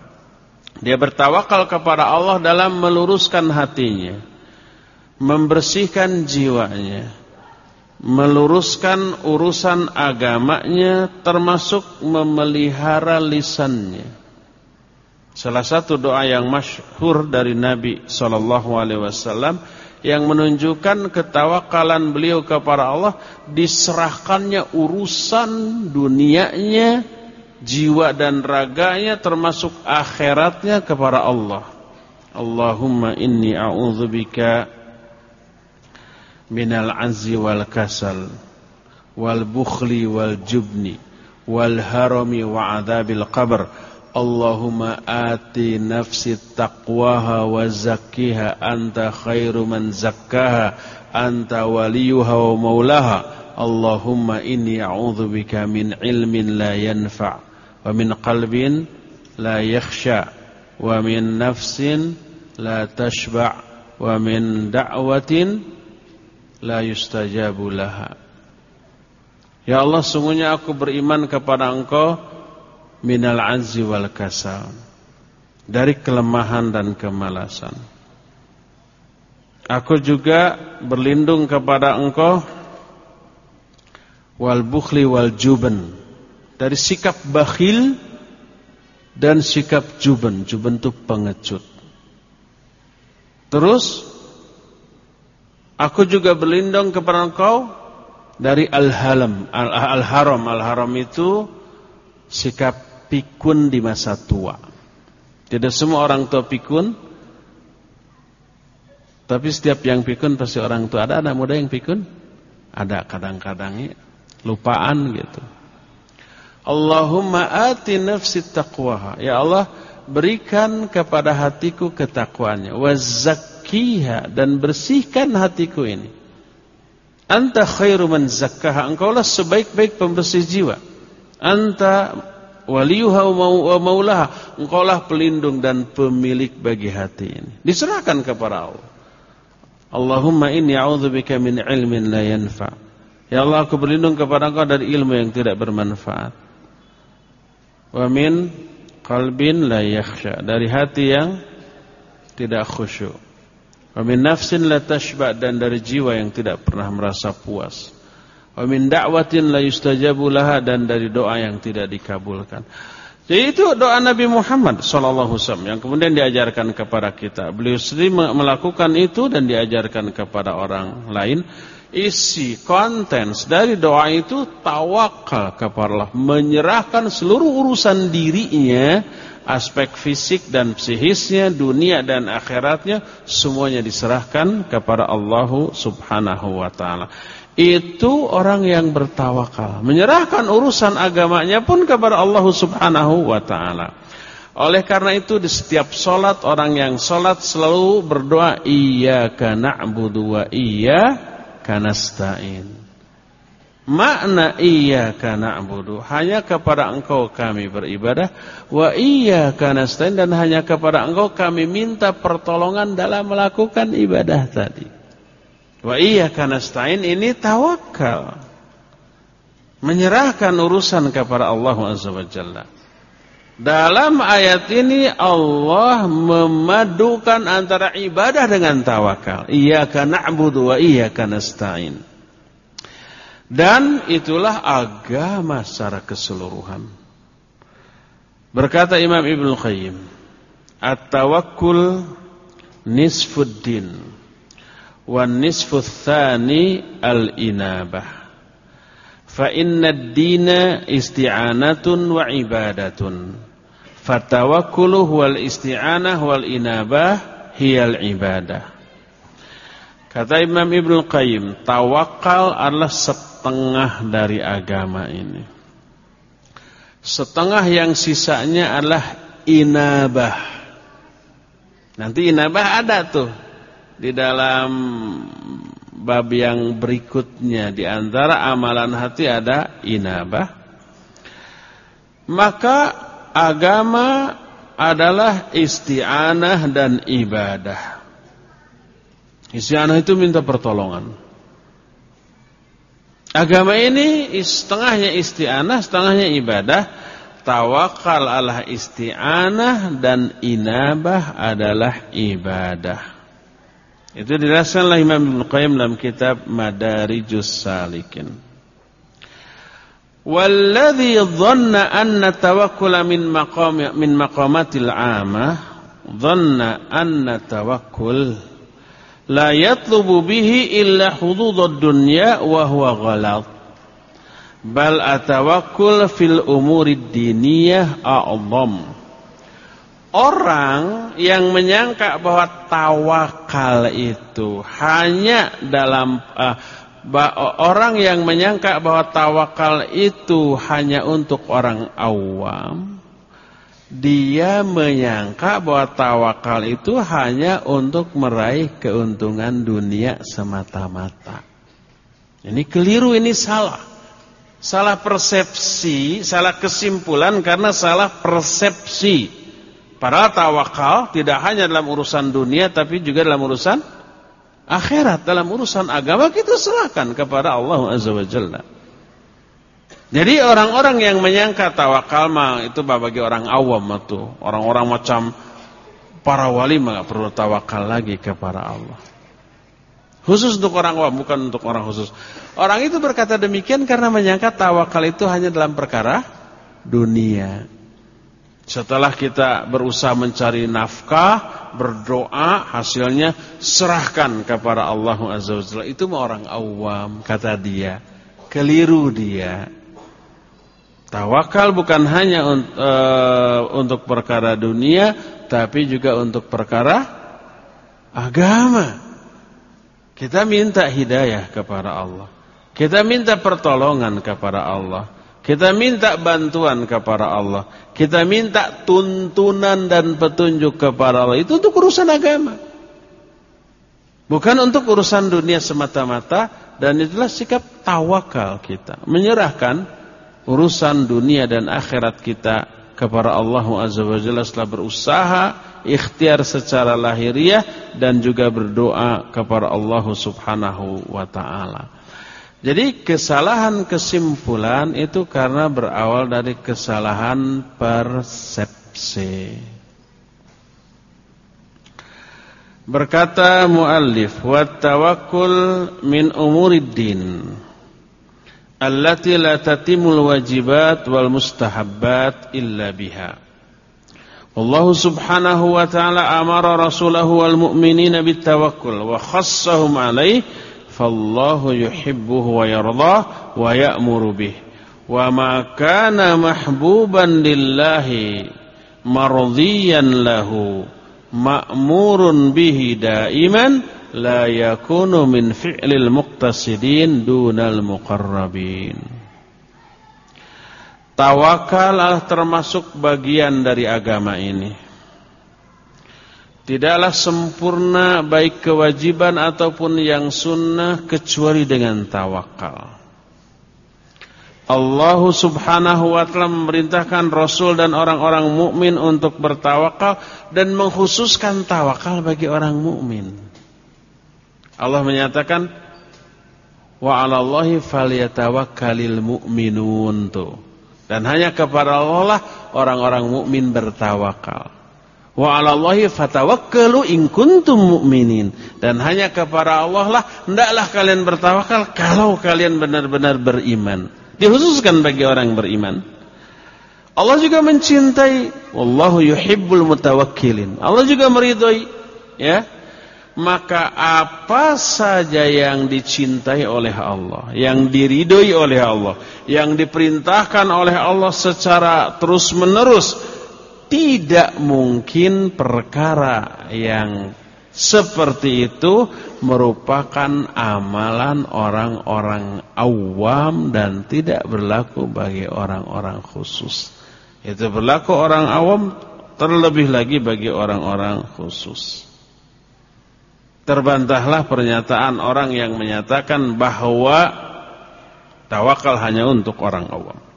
Speaker 10: dia bertawakal kepada Allah dalam meluruskan hatinya, membersihkan jiwanya, meluruskan urusan agamanya termasuk memelihara lisannya. Salah satu doa yang masyhur dari Nabi sallallahu alaihi wasallam yang menunjukkan ketawakalan beliau kepada Allah diserahkannya urusan dunianya jiwa dan raganya termasuk akhiratnya kepada Allah. Allahumma inni a'udzubika minal azzi wal kasal wal bukhli wal jubni wal harami wa adzabil qabr. Allahumma ati nafsi taqwaha wa zakkiha anta khairu man zakkaha anta waliyuha wa maulaha. Allahumma inni a'udzubika min ilmin la yanfa' wa min qalbin la yakhsha wa min nafsin la tashba' wa min da'watin la yustajabu laha. Ya Allah sungguhnya aku beriman kepada engkau minal azzi wal kasal dari kelemahan dan kemalasan. Aku juga berlindung kepada engkau wal bukhli wal juban dari sikap bakhil dan sikap juban. Juban itu pengecut. Terus aku juga berlindung kepada engkau dari al-halam, al-haram. Al-haram itu sikap pikun di masa tua. Tidak semua orang tua pikun, tapi setiap yang pikun pasti orang tua. Ada anak muda yang pikun? Ada kadang-kadang lupaan gitu. Allahumma ati nafsi taqwaha. Ya Allah, berikan kepada hatiku ketakwaannya. Wa zakkiha dan bersihkan hatiku ini. Anta khairu man zakkaha. Engkaulah sebaik-baik pembersih jiwa. Anta waliyuha wa maulaha. Engkaulah pelindung dan pemilik bagi hati ini. Diserahkan kepada Allah. Allahumma inni a'udzubika min ilmin la yanfa. Ya Allah aku berlindung kepada Engkau dari ilmu yang tidak bermanfaat. Wa min qalbin la yakhsha, dari hati yang tidak khusyuk. Wa min nafsin la tashba dan dari jiwa yang tidak pernah merasa puas. Wa min da'watin la yustajabu laha dan dari doa yang tidak dikabulkan. Jadi itu doa Nabi Muhammad sallallahu alaihi yang kemudian diajarkan kepada kita. Beliau sendiri melakukan itu dan diajarkan kepada orang lain. Isi konten dari doa itu tawakal kepada Allah, menyerahkan seluruh urusan dirinya, aspek fisik dan psikisnya, dunia dan akhiratnya semuanya diserahkan kepada Allah Subhanahu wa taala. Itu orang yang bertawakal, menyerahkan urusan agamanya pun kepada Allah Subhanahu wa taala. Oleh karena itu di setiap solat orang yang solat selalu berdoa iyyaka na'budu wa iyyaka nasta'in. Makna iyyaka na'budu hanya kepada Engkau kami beribadah wa iyyaka nasta'in dan hanya kepada Engkau kami minta pertolongan dalam melakukan ibadah tadi. Wa iyyaka nasta'in ini tawakal. Menyerahkan urusan kepada Allah Azza wa. Dalam ayat ini Allah memadukan antara ibadah dengan tawakal. Iyyaka na'budu wa iyyaka nasta'in. Dan itulah agama secara keseluruhan. Berkata Imam Ibnu Qayyim, "At-tawakkul nisfuddin." wan nisfu tsani al inabah fa inna ad-dina isti'anatun wa ibadatun fatawakkulu wal isti'anah wal inabah hiyal ibadah. Kata Imam Ibnu Qayyim tawakal adalah setengah dari agama ini. Setengah yang sisanya adalah inabah. Nanti inabah ada tuh di dalam bab yang berikutnya. Di antara amalan hati ada inabah. Maka agama adalah isti'anah dan ibadah. Isti'anah itu minta pertolongan. Agama ini setengahnya isti'anah setengahnya ibadah. Tawakal adalah isti'anah dan inabah adalah ibadah. Itu dijelaskan oleh Imam Ibnu Qayyim dalam kitab Madarijus Salikin. Walladhi dhanna anna tawakkula min maqam min maqamatil 'amah dhanna anna tawakkul la yatlubu bihi illa hududud dunya wa huwa ghalat. Bal atawakkul fil umurid diniyah a'dham. Orang yang menyangka bahwa tawakal itu hanya dalam uh, orang yang menyangka bahwa tawakal itu hanya untuk orang awam, dia menyangka bahwa tawakal itu hanya untuk meraih keuntungan dunia semata-mata. Ini keliru, ini salah. Salah persepsi, salah kesimpulan karena salah persepsi. Para tawakal tidak hanya dalam urusan dunia tapi juga dalam urusan akhirat. Dalam urusan agama kita serahkan kepada Allah Azza wa Jalla. Jadi orang-orang yang menyangka tawakal mah itu bagi orang awam itu, orang-orang macam para wali mah perlu tawakal lagi kepada Allah. Khusus untuk orang awam, bukan untuk orang khusus. Orang itu berkata demikian karena menyangka tawakal itu hanya dalam perkara dunia. Setelah kita berusaha mencari nafkah, berdoa, hasilnya serahkan kepada Allah Azza wa Jalla. Itu orang awam, kata dia. Keliru dia. Tawakal bukan hanya uh, untuk perkara dunia, tapi juga untuk perkara agama. Kita minta hidayah kepada Allah. Kita minta pertolongan kepada Allah. Kita minta bantuan kepada Allah. Kita minta tuntunan dan petunjuk kepada Allah. Itu untuk urusan agama. Bukan untuk urusan dunia semata-mata. Dan itulah sikap tawakal kita. Menyerahkan urusan dunia dan akhirat kita kepada Allah Azza wa Jalla setelah berusaha ikhtiar secara lahiriah dan juga berdoa kepada Allah Subhanahu wa taala. Jadi kesalahan kesimpulan itu karena berawal dari kesalahan persepsi. Berkata muallif, "Wa tawakkul min umuriddin." allati la tatimul wajibat wal mustahabbat illa biha. Allah subhanahu wa ta'ala amara rasulahu wal mu'minina bitawakkul wa khassahum alaih yardah wa ya'muru bih wa ma kana mahbuban lillahi mardiyan lahu ma'murun bihi daiman la yakunu min fi'lil muqtasidin dunal muqarrabin. Tawakal adalah termasuk bagian dari agama ini. Tidaklah sempurna baik kewajiban ataupun yang sunnah kecuali dengan tawakal. Allah subhanahu wa ta'ala memerintahkan Rasul dan orang-orang mukmin untuk bertawakal dan mengkhususkan tawakal bagi orang mukmin. Allah menyatakan wa 'alallahi falyatawakkalul mu'minun tuh. Dan hanya kepada Allah lah orang-orang mukmin bertawakal. Wa fatawakkalu in kuntum mu'minin. Dan hanya kepada Allah lah hendaklah kalian bertawakal kalau kalian benar-benar beriman. Dikhususkan bagi orang yang beriman. Allah juga mencintai wallahu yuhibbul mutawakkilin. Allah juga meridhoi ya maka apa saja yang dicintai oleh Allah, yang diridhoi oleh Allah, yang diperintahkan oleh Allah secara terus-menerus, tidak mungkin perkara yang seperti itu merupakan amalan orang-orang awam dan tidak berlaku bagi orang-orang khusus. Itu berlaku orang awam terlebih lagi bagi orang-orang khusus. Terbantahlah pernyataan orang yang menyatakan bahwa tawakal hanya untuk orang awam.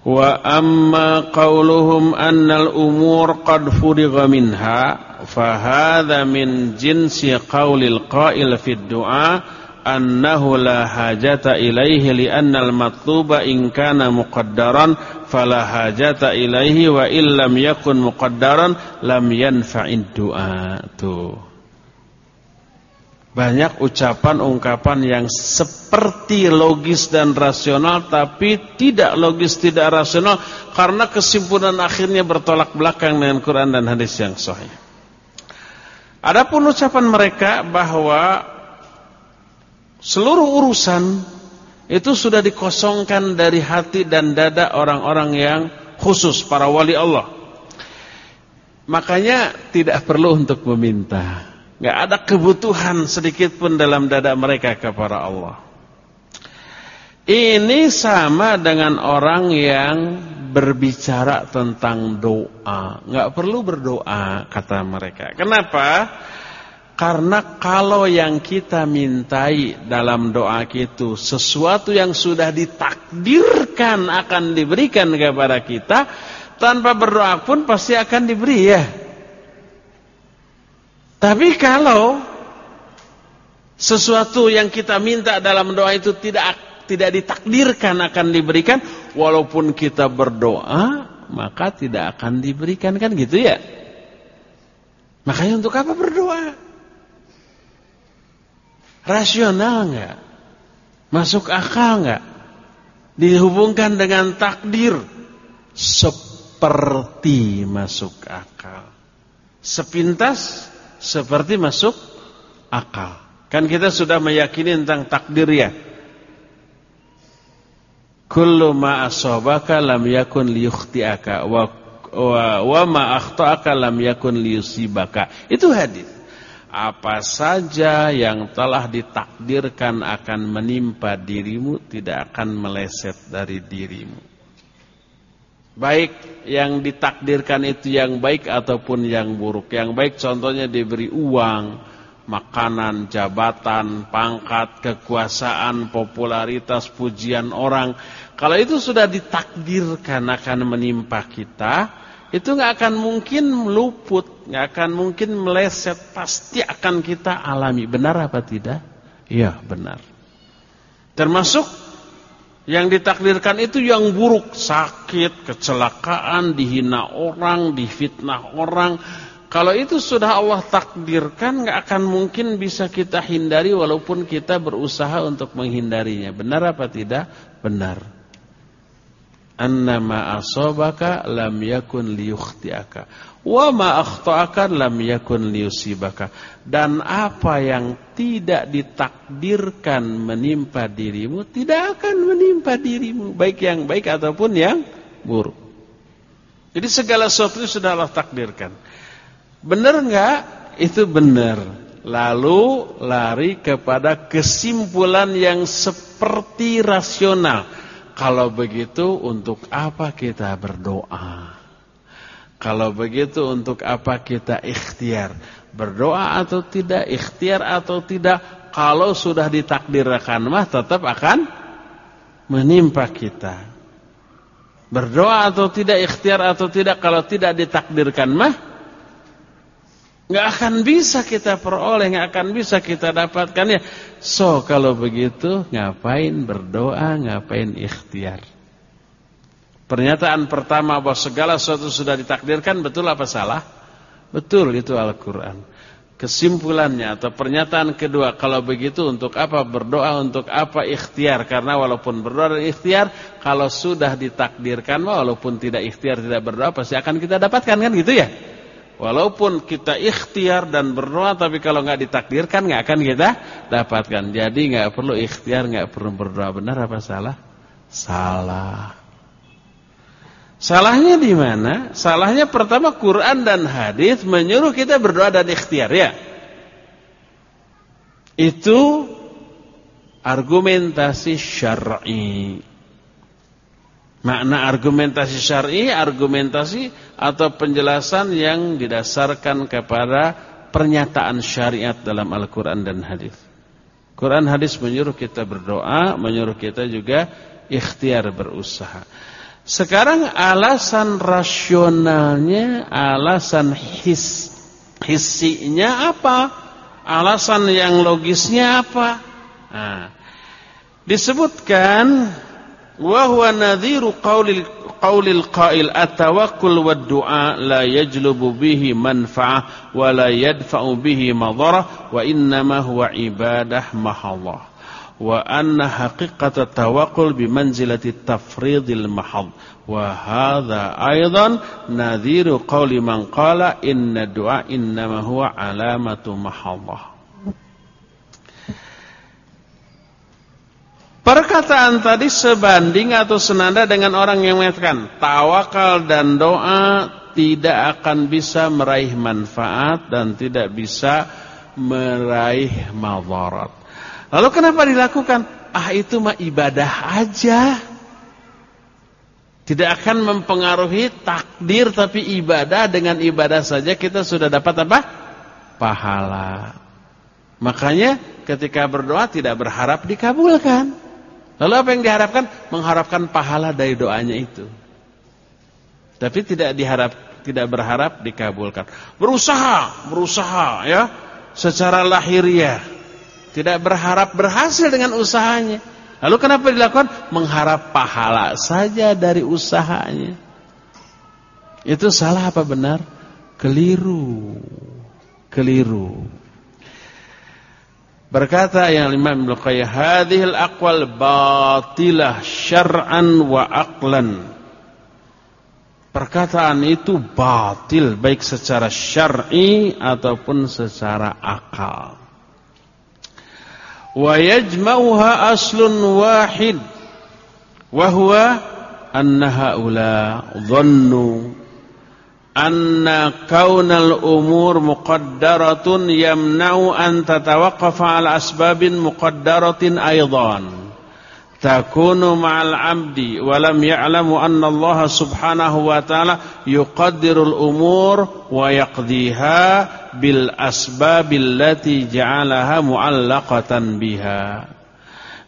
Speaker 10: Wa amma qawluhum annal umur qad furigha minha fahadha min jinsi qawlil qail fid du'a annahu la hajata ilaihi li'anna al-matluba in kana muqaddaran fala hajata ilaihi wa illam yakun muqaddaran lam yanfa'id du'a tuh banyak ucapan ungkapan yang seperti logis dan rasional tapi tidak logis tidak rasional karena kesimpulan akhirnya bertolak belakang dengan Quran dan hadis yang sahih. Adapun ucapan mereka bahwa seluruh urusan itu sudah dikosongkan dari hati dan dada orang-orang yang khusus para wali Allah. Makanya tidak perlu untuk meminta. Gak ada kebutuhan sedikit pun dalam dada mereka kepada Allah. Ini sama dengan orang yang berbicara tentang doa. Gak perlu berdoa kata mereka. Kenapa? Karena kalau yang kita mintai dalam doa itu sesuatu yang sudah ditakdirkan akan diberikan kepada kita, tanpa berdoa pun pasti akan diberi ya. Tapi kalau sesuatu yang kita minta dalam doa itu tidak tidak ditakdirkan akan diberikan, walaupun kita berdoa, maka tidak akan diberikan kan gitu ya. Makanya untuk apa berdoa? Rasional nggak? Masuk akal nggak? Dihubungkan dengan takdir seperti masuk akal. Sepintas seperti masuk akal. Kan kita sudah meyakini tentang takdir ya. Kullu ma asabaka lam yakun liyukhti'aka wa wa, wa ma akhta'aka lam yakun liyusibaka. Itu hadis. Apa saja yang telah ditakdirkan akan menimpa dirimu tidak akan meleset dari dirimu. Baik yang ditakdirkan itu yang baik ataupun yang buruk. Yang baik contohnya diberi uang, makanan, jabatan, pangkat, kekuasaan, popularitas, pujian orang. Kalau itu sudah ditakdirkan akan menimpa kita, itu nggak akan mungkin luput, nggak akan mungkin meleset, pasti akan kita alami. Benar apa tidak? Iya, benar. Termasuk yang ditakdirkan itu yang buruk, sakit, kecelakaan, dihina orang, difitnah orang. Kalau itu sudah Allah takdirkan, nggak akan mungkin bisa kita hindari walaupun kita berusaha untuk menghindarinya. Benar apa tidak? Benar annama asabaka lam yakun liyukhti'aka. Wa ma akhta'aka lam yakun liyusibaka. Dan apa yang tidak ditakdirkan menimpa dirimu tidak akan menimpa dirimu. Baik yang baik ataupun yang buruk. Jadi segala sesuatu sudah Allah takdirkan. Benar enggak itu benar. Lalu lari kepada kesimpulan yang seperti rasional kalau begitu untuk apa kita berdoa? Kalau begitu untuk apa kita ikhtiar? Berdoa atau tidak, ikhtiar atau tidak, kalau sudah ditakdirkan mah tetap akan menimpa kita. Berdoa atau tidak, ikhtiar atau tidak, kalau tidak ditakdirkan mah nggak akan bisa kita peroleh, nggak akan bisa kita dapatkan ya. So kalau begitu ngapain berdoa, ngapain ikhtiar? Pernyataan pertama bahwa segala sesuatu sudah ditakdirkan betul apa salah? Betul itu Al-Quran. Kesimpulannya atau pernyataan kedua kalau begitu untuk apa berdoa untuk apa ikhtiar karena walaupun berdoa dan ikhtiar kalau sudah ditakdirkan walaupun tidak ikhtiar tidak berdoa pasti akan kita dapatkan kan gitu ya Walaupun kita ikhtiar dan berdoa, tapi kalau nggak ditakdirkan nggak akan kita dapatkan. Jadi nggak perlu ikhtiar, nggak perlu berdoa. Benar apa salah? Salah. Salahnya di mana? Salahnya pertama Quran dan hadis menyuruh kita berdoa dan ikhtiar ya. Itu argumentasi syar'i. Makna argumentasi syar'i, argumentasi atau penjelasan yang didasarkan kepada pernyataan syariat dalam Al-Quran dan hadis. Quran hadis menyuruh kita berdoa, menyuruh kita juga ikhtiar berusaha. Sekarang alasan rasionalnya, alasan his, hisinya apa? Alasan yang logisnya apa? Nah, disebutkan وهو نذير قول قول القائل التوكل والدعاء لا يجلب به منفعة ولا يدفع به مضرة وإنما هو عبادة محضة. وأن حقيقة التوكل بمنزلة التفريض المحض. وهذا أيضا نذير قول من قال إن الدعاء إنما هو علامة محضة. Perkataan tadi sebanding atau senada dengan orang yang mengatakan tawakal dan doa tidak akan bisa meraih manfaat dan tidak bisa meraih madarat. Lalu kenapa dilakukan? Ah itu mah ibadah aja. Tidak akan mempengaruhi takdir tapi ibadah dengan ibadah saja kita sudah dapat apa? Pahala. Makanya ketika berdoa tidak berharap dikabulkan. Lalu apa yang diharapkan? Mengharapkan pahala dari doanya itu. Tapi tidak diharap, tidak berharap dikabulkan. Berusaha, berusaha ya, secara lahiriah. Tidak berharap berhasil dengan usahanya. Lalu kenapa dilakukan? Mengharap pahala saja dari usahanya. Itu salah apa benar? Keliru. Keliru. Berkata yang Imam Ibnu Qayyim, "Hadhil aqwal batilah syar'an wa aqlan." Perkataan itu batil baik secara syar'i ataupun secara akal. Wa yajma'uha aslun wahid wa huwa anna haula dhannu anna kaunal umur muqaddaratun yamna'u an tatawaqqafa ala asbabin muqaddaratin aidan takunu ma'al abdi wa lam ya'lamu anna Allah subhanahu wa ta'ala yuqaddirul umur wa yaqdiha bil asbabil lati ja'alaha mu'allaqatan biha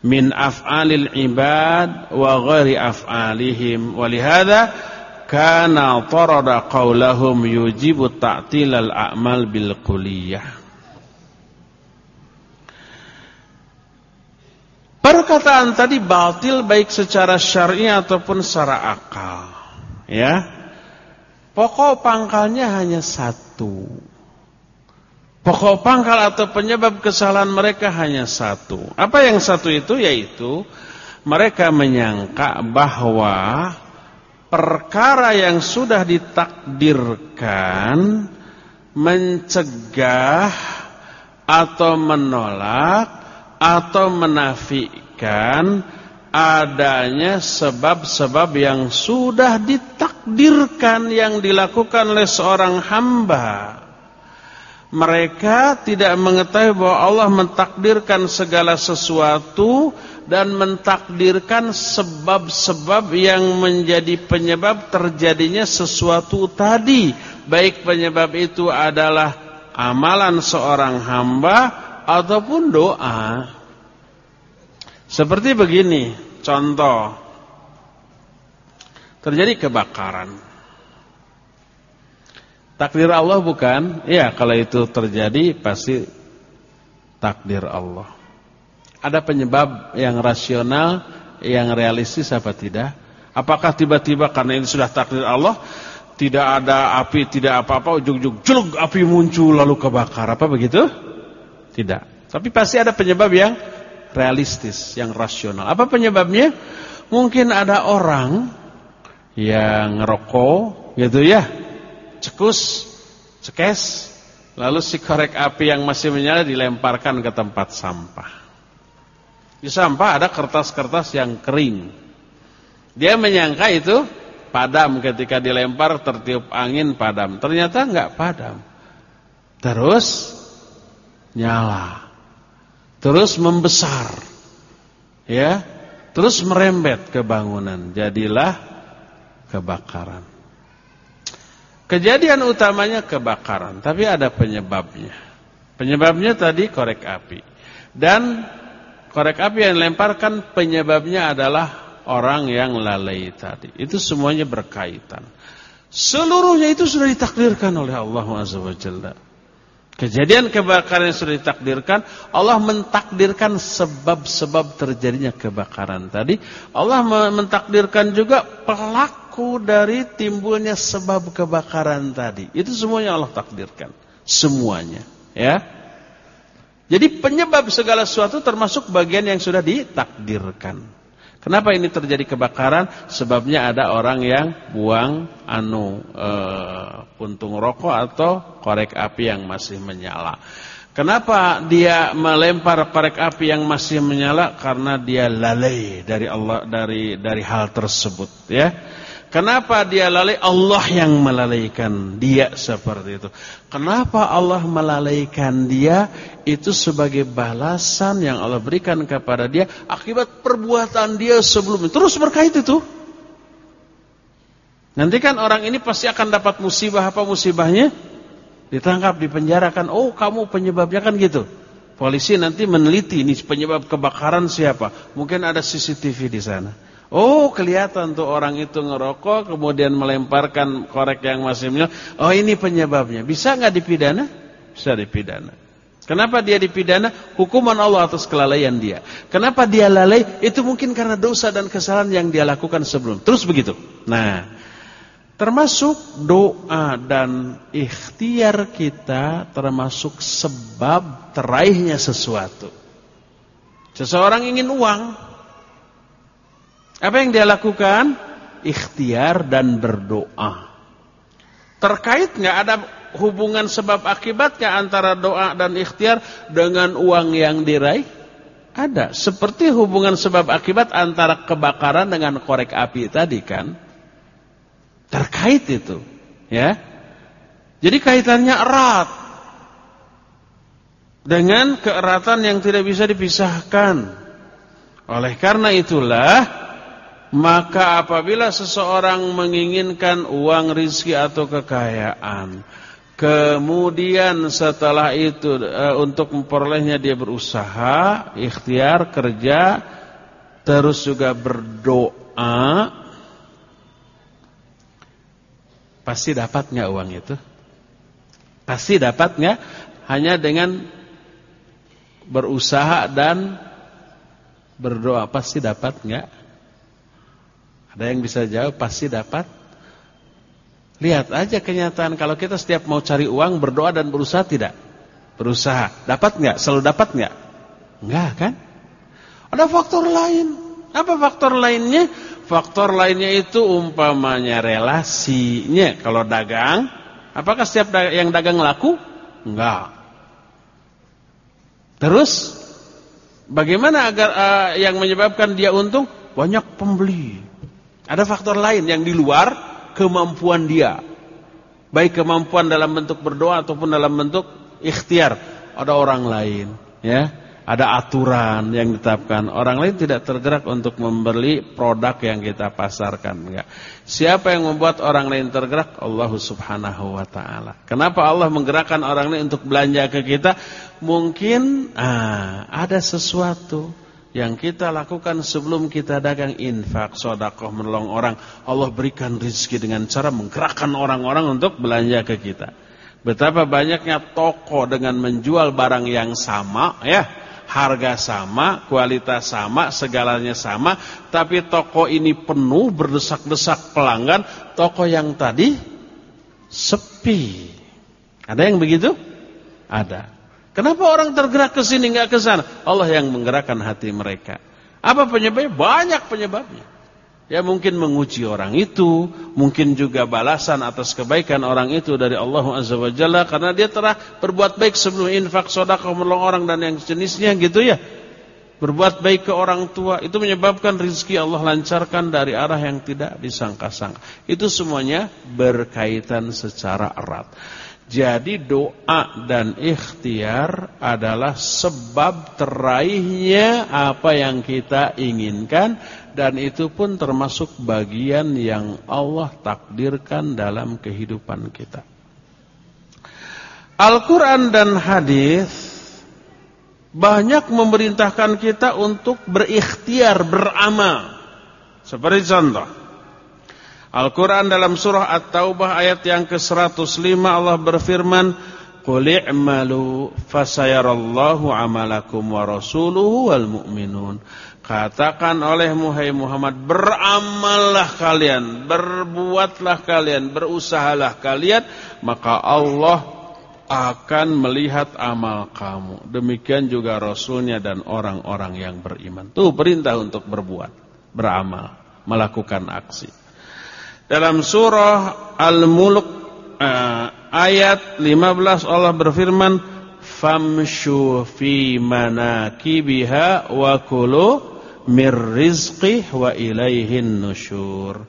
Speaker 10: min af'alil kana tarada qaulahum yujibu ta'tilal a'mal bil kulliyah Perkataan tadi batil baik secara syar'i ataupun secara akal. Ya. Pokok pangkalnya hanya satu. Pokok pangkal atau penyebab kesalahan mereka hanya satu. Apa yang satu itu? Yaitu mereka menyangka bahwa perkara yang sudah ditakdirkan mencegah atau menolak atau menafikan adanya sebab-sebab yang sudah ditakdirkan yang dilakukan oleh seorang hamba. Mereka tidak mengetahui bahwa Allah mentakdirkan segala sesuatu dan mentakdirkan sebab-sebab yang menjadi penyebab terjadinya sesuatu tadi. Baik penyebab itu adalah amalan seorang hamba ataupun doa. Seperti begini, contoh. Terjadi kebakaran. Takdir Allah bukan? Ya, kalau itu terjadi pasti takdir Allah. Ada penyebab yang rasional, yang realistis apa tidak? Apakah tiba-tiba karena ini sudah takdir Allah, tidak ada api, tidak apa-apa, ujung-ujung jelug api muncul lalu kebakar, apa begitu? Tidak. Tapi pasti ada penyebab yang realistis, yang rasional. Apa penyebabnya? Mungkin ada orang yang ngerokok, gitu ya, cekus, cekes, lalu si korek api yang masih menyala dilemparkan ke tempat sampah. Di sampah ada kertas-kertas yang kering. Dia menyangka itu padam ketika dilempar tertiup angin padam. Ternyata enggak padam. Terus nyala. Terus membesar. Ya. Terus merembet ke bangunan. Jadilah kebakaran. Kejadian utamanya kebakaran, tapi ada penyebabnya. Penyebabnya tadi korek api. Dan korek api yang dilemparkan penyebabnya adalah orang yang lalai tadi. Itu semuanya berkaitan. Seluruhnya itu sudah ditakdirkan oleh Allah Subhanahu Kejadian kebakaran yang sudah ditakdirkan, Allah mentakdirkan sebab-sebab terjadinya kebakaran tadi. Allah mentakdirkan juga pelaku dari timbulnya sebab kebakaran tadi. Itu semuanya Allah takdirkan. Semuanya, ya. Jadi penyebab segala sesuatu termasuk bagian yang sudah ditakdirkan. Kenapa ini terjadi kebakaran? Sebabnya ada orang yang buang anu e, puntung rokok atau korek api yang masih menyala. Kenapa dia melempar korek api yang masih menyala? Karena dia lalai dari Allah dari dari hal tersebut, ya. Kenapa dia lalai? Allah yang melalaikan dia seperti itu. Kenapa Allah melalaikan dia? Itu sebagai balasan yang Allah berikan kepada dia akibat perbuatan dia sebelumnya. Terus berkait itu. Nanti kan orang ini pasti akan dapat musibah apa musibahnya? Ditangkap, dipenjarakan. Oh, kamu penyebabnya kan gitu. Polisi nanti meneliti ini penyebab kebakaran siapa? Mungkin ada CCTV di sana. Oh kelihatan tuh orang itu ngerokok kemudian melemparkan korek yang masih menyala. Oh ini penyebabnya. Bisa nggak dipidana? Bisa dipidana. Kenapa dia dipidana? Hukuman Allah atas kelalaian dia. Kenapa dia lalai? Itu mungkin karena dosa dan kesalahan yang dia lakukan sebelum. Terus begitu. Nah, termasuk doa dan ikhtiar kita termasuk sebab teraihnya sesuatu. Seseorang ingin uang. Apa yang dia lakukan? Ikhtiar dan berdoa. Terkait nggak ada hubungan sebab akibat nggak antara doa dan ikhtiar dengan uang yang diraih? Ada. Seperti hubungan sebab akibat antara kebakaran dengan korek api tadi kan. Terkait itu. Ya. Jadi kaitannya erat. Dengan keeratan yang tidak bisa dipisahkan. Oleh karena itulah, maka apabila seseorang menginginkan uang rizki atau kekayaan, Kemudian setelah itu e, untuk memperolehnya dia berusaha, ikhtiar, kerja, terus juga berdoa. Pasti dapat nggak uang itu? Pasti dapat nggak? Hanya dengan berusaha dan berdoa pasti dapat nggak? Ada yang bisa jawab pasti dapat? Lihat aja kenyataan kalau kita setiap mau cari uang berdoa dan berusaha tidak? Berusaha. Dapat nggak? Selalu dapat nggak? Enggak kan? Ada faktor lain. Apa faktor lainnya? Faktor lainnya itu umpamanya relasinya. Kalau dagang, apakah setiap yang dagang laku? Enggak. Terus bagaimana agar uh, yang menyebabkan dia untung? Banyak pembeli. Ada faktor lain yang di luar kemampuan dia. Baik kemampuan dalam bentuk berdoa ataupun dalam bentuk ikhtiar. Ada orang lain, ya. Ada aturan yang ditetapkan. Orang lain tidak tergerak untuk membeli produk yang kita pasarkan, enggak. Siapa yang membuat orang lain tergerak? Allah Subhanahu wa taala. Kenapa Allah menggerakkan orang lain untuk belanja ke kita? Mungkin ah, ada sesuatu yang kita lakukan sebelum kita dagang infak, sodakoh, menolong orang. Allah berikan rezeki dengan cara menggerakkan orang-orang untuk belanja ke kita. Betapa banyaknya toko dengan menjual barang yang sama, ya, harga sama, kualitas sama, segalanya sama, tapi toko ini penuh berdesak-desak pelanggan, toko yang tadi sepi. Ada yang begitu? Ada. Kenapa orang tergerak ke sini nggak ke sana? Allah yang menggerakkan hati mereka. Apa penyebabnya? Banyak penyebabnya. Ya mungkin menguji orang itu, mungkin juga balasan atas kebaikan orang itu dari Allah Azza wa Jalla karena dia telah berbuat baik sebelum infak, sedekah, menolong orang dan yang jenisnya gitu ya. Berbuat baik ke orang tua itu menyebabkan rizki Allah lancarkan dari arah yang tidak disangka-sangka. Itu semuanya berkaitan secara erat. Jadi doa dan ikhtiar adalah sebab teraihnya apa yang kita inginkan dan itu pun termasuk bagian yang Allah takdirkan dalam kehidupan kita. Al-Quran dan hadis banyak memerintahkan kita untuk berikhtiar, beramal. Seperti contoh, Al-Quran dalam surah At-Taubah ayat yang ke-105 Allah berfirman Qul i'malu fasayarallahu amalakum wa rasuluhu wal mu'minun. Katakan oleh Muhai Muhammad Beramallah kalian Berbuatlah kalian Berusahalah kalian Maka Allah akan melihat amal kamu. Demikian juga Rasulnya dan orang-orang yang beriman. Itu perintah untuk berbuat Beramal Melakukan aksi dalam surah Al-Mulk uh, ayat 15 Allah berfirman famshu fi manakibiha wa kulu mir rizqih wa ilaihin nusyur.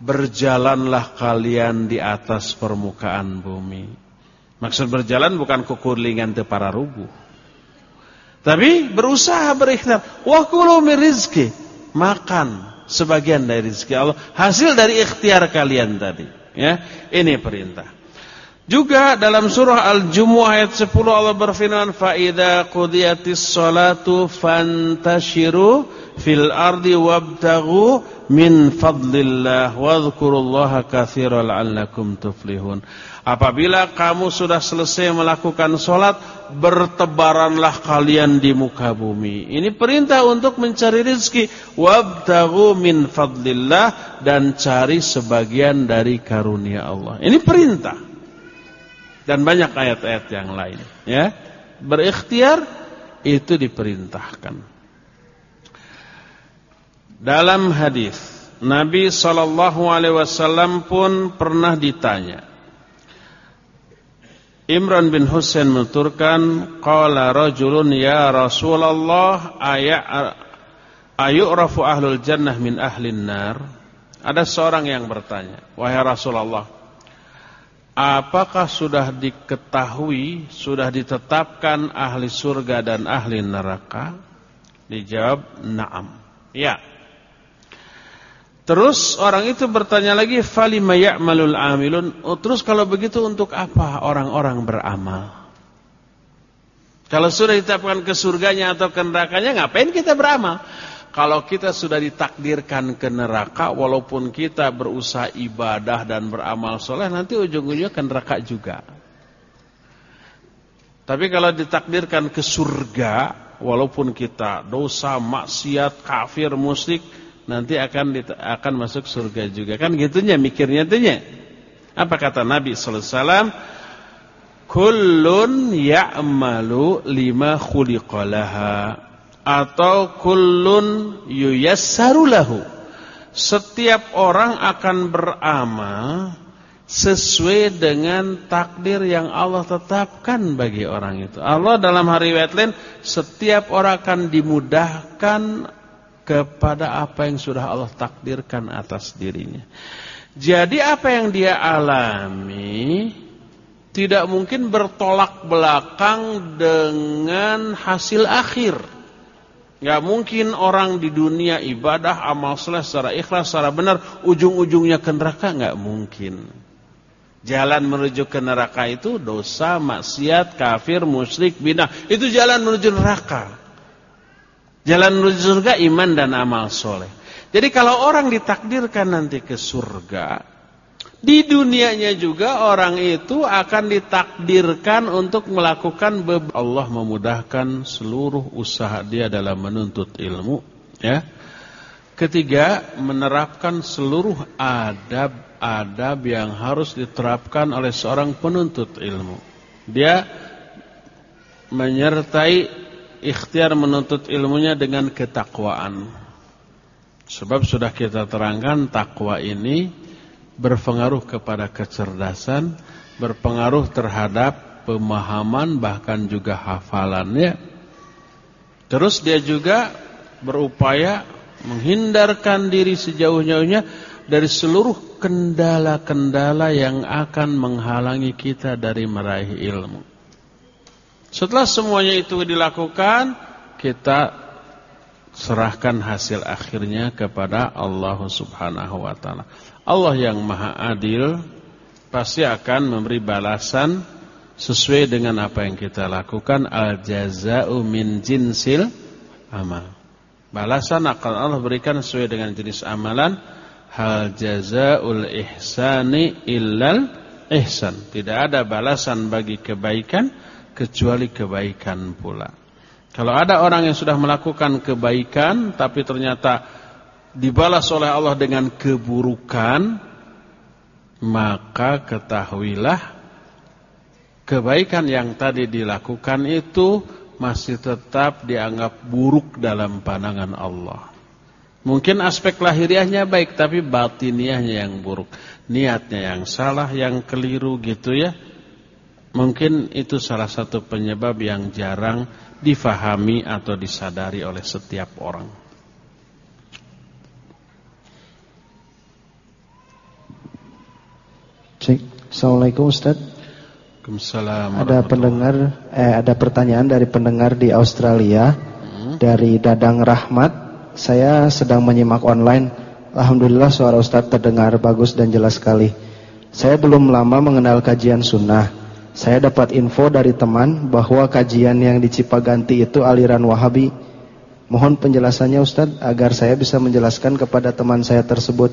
Speaker 10: Berjalanlah kalian di atas permukaan bumi. Maksud berjalan bukan kukulingan te para rugu tapi berusaha berikhtiar. Wa kulu mir rizqih makan sebagian dari rezeki Allah, hasil dari ikhtiar kalian tadi. Ya, ini perintah. Juga dalam surah Al-Jumu'ah ayat 10 Allah berfirman, "Fa idza qudiyatis salatu fantashiru fil ardi wabtaghu min fadlillah wadhkurullaha katsiran la'allakum tuflihun." Apabila kamu sudah selesai melakukan sholat, bertebaranlah kalian di muka bumi. Ini perintah untuk mencari rezeki. Wabtagu min fadlillah dan cari sebagian dari karunia Allah. Ini perintah. Dan banyak ayat-ayat yang lain. Ya, berikhtiar itu diperintahkan. Dalam hadis Nabi Shallallahu Alaihi Wasallam pun pernah ditanya. Imran bin Husain menuturkan, "Qala rajulun ya Rasulullah ayu rafu ahlul jannah min ahlin nar?" Ada seorang yang bertanya, "Wahai Rasulullah, apakah sudah diketahui, sudah ditetapkan ahli surga dan ahli neraka?" Dijawab, "Na'am." Ya. Terus orang itu bertanya lagi, "Falima ya'malul amilun?" Oh, terus kalau begitu untuk apa orang-orang beramal? Kalau sudah ditetapkan ke surganya atau ke nerakanya, ngapain kita beramal? Kalau kita sudah ditakdirkan ke neraka, walaupun kita berusaha ibadah dan beramal soleh, nanti ujung-ujungnya ke neraka juga. Tapi kalau ditakdirkan ke surga, walaupun kita dosa, maksiat, kafir, musyrik, nanti akan akan masuk surga juga. Kan gitunya mikirnya tuhnya. Apa kata Nabi wasallam? Kullun ya'malu lima khuliqalaha atau kullun yuyassaru lahu. Setiap orang akan beramal sesuai dengan takdir yang Allah tetapkan bagi orang itu. Allah dalam hari lain setiap orang akan dimudahkan kepada apa yang sudah Allah takdirkan atas dirinya. Jadi apa yang dia alami tidak mungkin bertolak belakang dengan hasil akhir. Gak mungkin orang di dunia ibadah amal soleh secara ikhlas secara benar ujung-ujungnya ke neraka nggak mungkin. Jalan menuju ke neraka itu dosa, maksiat, kafir, musyrik, bidah. Itu jalan menuju neraka. Jalan menuju surga iman dan amal soleh. Jadi kalau orang ditakdirkan nanti ke surga, di dunianya juga orang itu akan ditakdirkan untuk melakukan Allah memudahkan seluruh usaha dia dalam menuntut ilmu, ya. Ketiga, menerapkan seluruh adab-adab yang harus diterapkan oleh seorang penuntut ilmu. Dia menyertai ikhtiar menuntut ilmunya dengan ketakwaan. Sebab sudah kita terangkan takwa ini berpengaruh kepada kecerdasan, berpengaruh terhadap pemahaman bahkan juga hafalannya. Terus dia juga berupaya menghindarkan diri sejauh-jauhnya dari seluruh kendala-kendala yang akan menghalangi kita dari meraih ilmu. Setelah semuanya itu dilakukan, kita serahkan hasil akhirnya kepada Allah Subhanahu wa taala. Allah yang Maha Adil pasti akan memberi balasan sesuai dengan apa yang kita lakukan al jazaa'u min jinsil amal. Balasan akan Allah berikan sesuai dengan jenis amalan. Hal jazaa'ul ihsani illal ihsan. Tidak ada balasan bagi kebaikan kecuali kebaikan pula. Kalau ada orang yang sudah melakukan kebaikan tapi ternyata dibalas oleh Allah dengan keburukan, maka ketahuilah kebaikan yang tadi dilakukan itu masih tetap dianggap buruk dalam pandangan Allah. Mungkin aspek lahiriahnya baik tapi batiniahnya yang buruk. Niatnya yang salah, yang keliru gitu ya. Mungkin itu salah satu penyebab yang jarang difahami atau disadari oleh setiap orang.
Speaker 19: Cek. Assalamualaikum Ustaz.
Speaker 10: Waalaikumsalam.
Speaker 19: Ada pendengar, eh, ada pertanyaan dari pendengar di Australia hmm. dari Dadang Rahmat. Saya sedang menyimak online. Alhamdulillah suara Ustaz terdengar bagus dan jelas sekali. Saya belum lama mengenal kajian sunnah. Saya dapat info dari teman bahwa kajian yang di Cipaganti itu aliran Wahabi. Mohon penjelasannya Ustadz agar saya bisa menjelaskan kepada teman saya tersebut.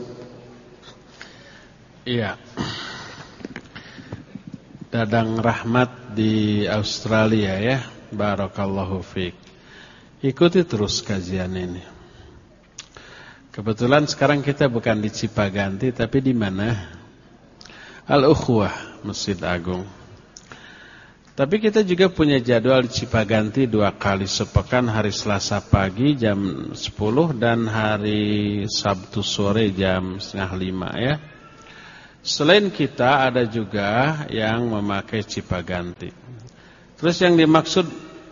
Speaker 10: Iya. Dadang Rahmat di Australia ya. Barakallahu fiik. Ikuti terus kajian ini. Kebetulan sekarang kita bukan di Cipaganti tapi di mana? Al-Ukhwah Masjid Agung. Tapi kita juga punya jadwal di Cipaganti dua kali sepekan hari Selasa pagi jam 10 dan hari Sabtu sore jam setengah lima ya. Selain kita ada juga yang memakai Cipaganti. Terus yang dimaksud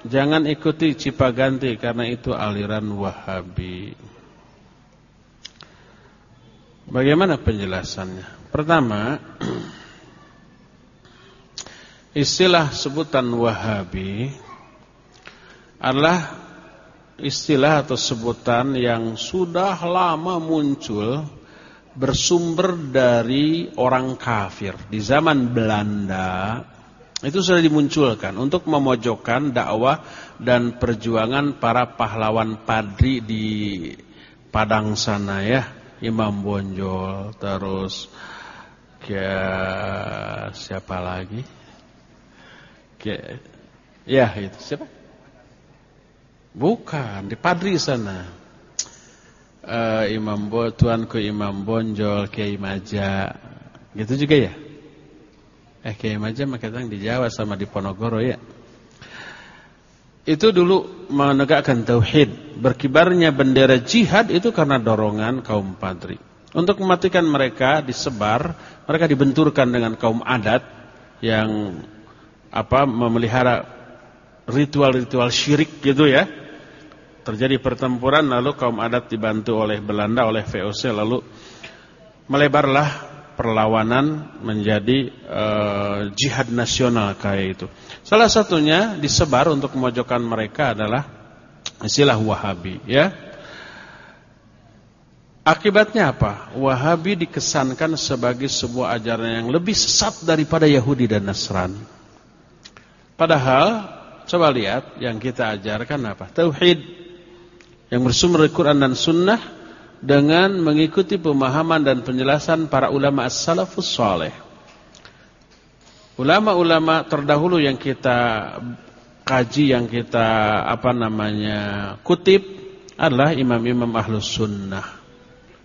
Speaker 10: jangan ikuti Cipaganti karena itu aliran Wahabi. Bagaimana penjelasannya? Pertama, Istilah sebutan Wahabi adalah istilah atau sebutan yang sudah lama muncul bersumber dari orang kafir. Di zaman Belanda itu sudah dimunculkan untuk memojokkan dakwah dan perjuangan para pahlawan padri di Padang sana ya. Imam Bonjol terus ke siapa lagi Ya, itu siapa? Bukan, di Padri sana. Uh, Imam Bo, tuanku Imam Bonjol, Kiai Maja. Gitu juga ya? Eh, Kiai Maja maka di Jawa sama di Ponorogo ya. Itu dulu menegakkan tauhid. Berkibarnya bendera jihad itu karena dorongan kaum Padri. Untuk mematikan mereka disebar, mereka dibenturkan dengan kaum adat yang apa memelihara ritual-ritual syirik gitu ya. Terjadi pertempuran lalu kaum adat dibantu oleh Belanda oleh VOC lalu melebarlah perlawanan menjadi uh, jihad nasional kayak itu. Salah satunya disebar untuk memojokkan mereka adalah istilah Wahabi ya. Akibatnya apa? Wahabi dikesankan sebagai sebuah ajaran yang lebih sesat daripada Yahudi dan Nasrani. Padahal coba lihat yang kita ajarkan apa? Tauhid yang bersumber dari Quran dan Sunnah dengan mengikuti pemahaman dan penjelasan para ulama as-salafus saleh. Ulama-ulama terdahulu yang kita kaji, yang kita apa namanya kutip adalah imam-imam ahlus sunnah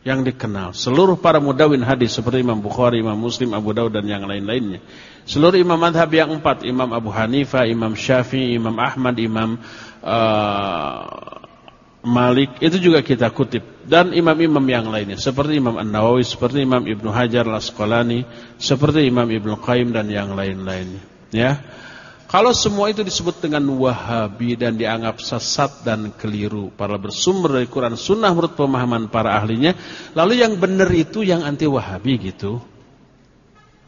Speaker 10: yang dikenal. Seluruh para mudawin hadis seperti Imam Bukhari, Imam Muslim, Abu Dawud dan yang lain-lainnya. Seluruh imam madhab yang empat, Imam Abu Hanifah, Imam Syafi'i, Imam Ahmad, Imam uh, Malik, itu juga kita kutip. Dan imam-imam yang lainnya, seperti Imam An-Nawawi, seperti Imam Ibnu Hajar Al-Asqalani, seperti Imam Ibnu Qayyim dan yang lain-lainnya. Ya. Kalau semua itu disebut dengan wahabi dan dianggap sesat dan keliru. Para bersumber dari Quran Sunnah menurut pemahaman para ahlinya. Lalu yang benar itu yang anti wahabi gitu.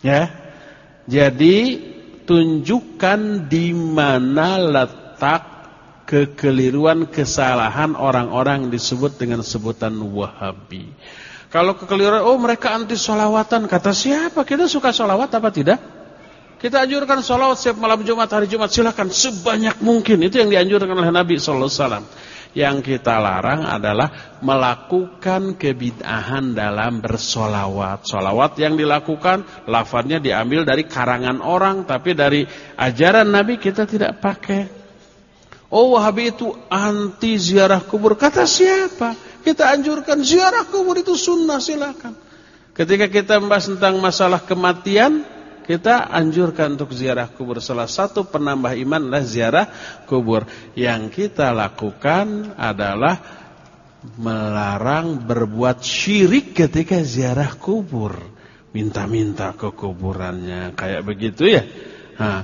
Speaker 10: Ya. Jadi tunjukkan di mana letak kekeliruan kesalahan orang-orang disebut dengan sebutan wahabi. Kalau kekeliruan, oh mereka anti solawatan. Kata siapa? Kita suka solawat apa tidak? Kita anjurkan sholawat setiap malam Jumat, hari Jumat. Silahkan sebanyak mungkin. Itu yang dianjurkan oleh Nabi SAW. Yang kita larang adalah melakukan kebid'ahan dalam bersolawat. Solawat yang dilakukan, lafadznya diambil dari karangan orang. Tapi dari ajaran Nabi kita tidak pakai. Oh Wahabi itu anti ziarah kubur. Kata siapa? Kita anjurkan ziarah kubur itu sunnah silakan. Ketika kita membahas tentang masalah kematian, kita anjurkan untuk ziarah kubur. Salah satu penambah iman adalah ziarah kubur. Yang kita lakukan adalah melarang berbuat syirik ketika ziarah kubur. Minta-minta ke kuburannya. Kayak begitu ya. Nah,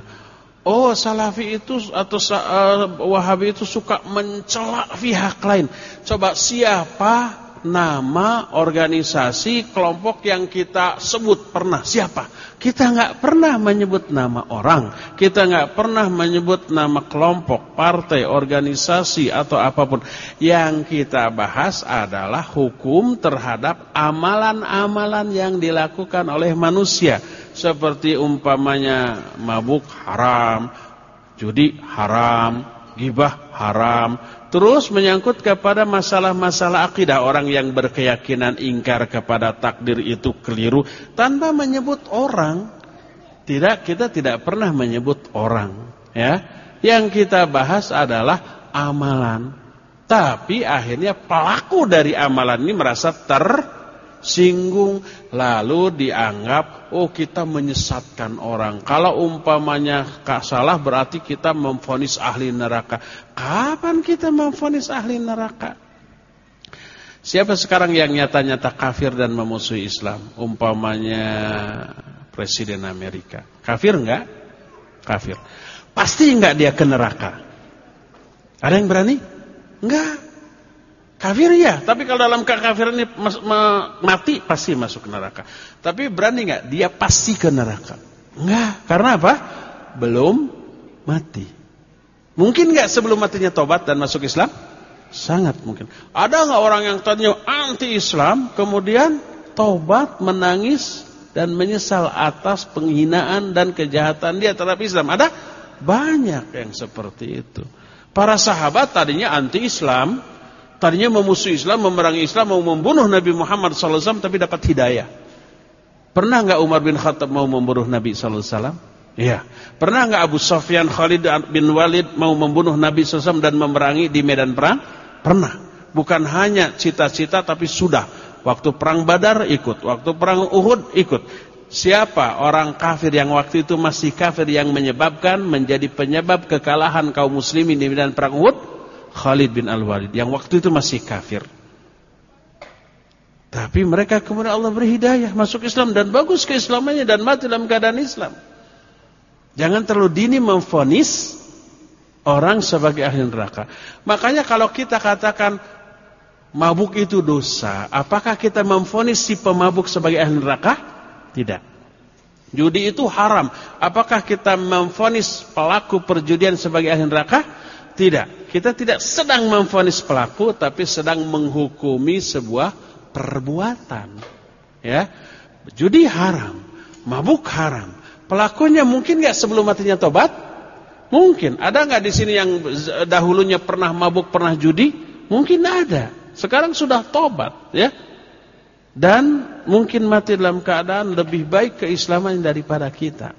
Speaker 10: oh salafi itu atau uh, wahabi itu suka mencela pihak lain. Coba siapa nama organisasi kelompok yang kita sebut pernah? Siapa? Kita nggak pernah menyebut nama orang, kita nggak pernah menyebut nama kelompok, partai, organisasi atau apa pun. Yang kita bahas adalah hukum terhadap amalan-amalan yang dilakukan oleh manusia, seperti umpamanya mabuk haram, judi haram, gibah haram, Terus menyangkut kepada masalah-masalah akidah orang yang berkeyakinan ingkar kepada takdir itu keliru tanpa menyebut orang. Tidak, kita tidak pernah menyebut orang, ya. Yang kita bahas adalah amalan. Tapi akhirnya pelaku dari amalan ini merasa ter tersinggung lalu dianggap oh kita menyesatkan orang. Kalau umpamanya salah berarti kita memfonis ahli neraka. Kapan kita memfonis ahli neraka? Siapa sekarang yang nyata-nyata kafir dan memusuhi Islam? Umpamanya Presiden Amerika. Kafir enggak? Kafir. Pasti enggak dia ke neraka? Ada yang berani? Enggak. Kafir ya, tapi kalau dalam kekafiran ini mati pasti masuk neraka. Tapi berani nggak? Dia pasti ke neraka. Enggak, karena apa? Belum mati. Mungkin nggak sebelum matinya tobat dan masuk Islam? Sangat mungkin. Ada nggak orang yang tadinya anti Islam, kemudian tobat, menangis dan menyesal atas penghinaan dan kejahatan dia terhadap Islam? Ada banyak yang seperti itu. Para sahabat tadinya anti Islam, Tadinya memusuhi Islam, memerangi Islam, mau membunuh Nabi Muhammad SAW, tapi dapat hidayah. Pernah nggak Umar bin Khattab mau membunuh Nabi SAW? Iya. Pernah nggak Abu Sofyan Khalid bin Walid mau membunuh Nabi SAW dan memerangi di medan perang? Pernah. Bukan hanya cita-cita, tapi sudah. Waktu perang Badar ikut, waktu perang Uhud ikut. Siapa orang kafir yang waktu itu masih kafir yang menyebabkan menjadi penyebab kekalahan kaum muslimin di medan perang Uhud? Khalid bin Al-Walid yang waktu itu masih kafir. Tapi mereka kemudian Allah beri hidayah masuk Islam dan bagus keislamannya dan mati dalam keadaan Islam. Jangan terlalu dini memfonis orang sebagai ahli neraka. Makanya kalau kita katakan mabuk itu dosa, apakah kita memfonis si pemabuk sebagai ahli neraka? Tidak. Judi itu haram. Apakah kita memfonis pelaku perjudian sebagai ahli neraka? Tidak. Kita tidak sedang memfonis pelaku tapi sedang menghukumi sebuah perbuatan. Ya. Judi haram, mabuk haram. Pelakunya mungkin nggak sebelum matinya tobat? Mungkin. Ada nggak di sini yang dahulunya pernah mabuk, pernah judi? Mungkin ada. Sekarang sudah tobat, ya. Dan mungkin mati dalam keadaan lebih baik keislaman daripada kita.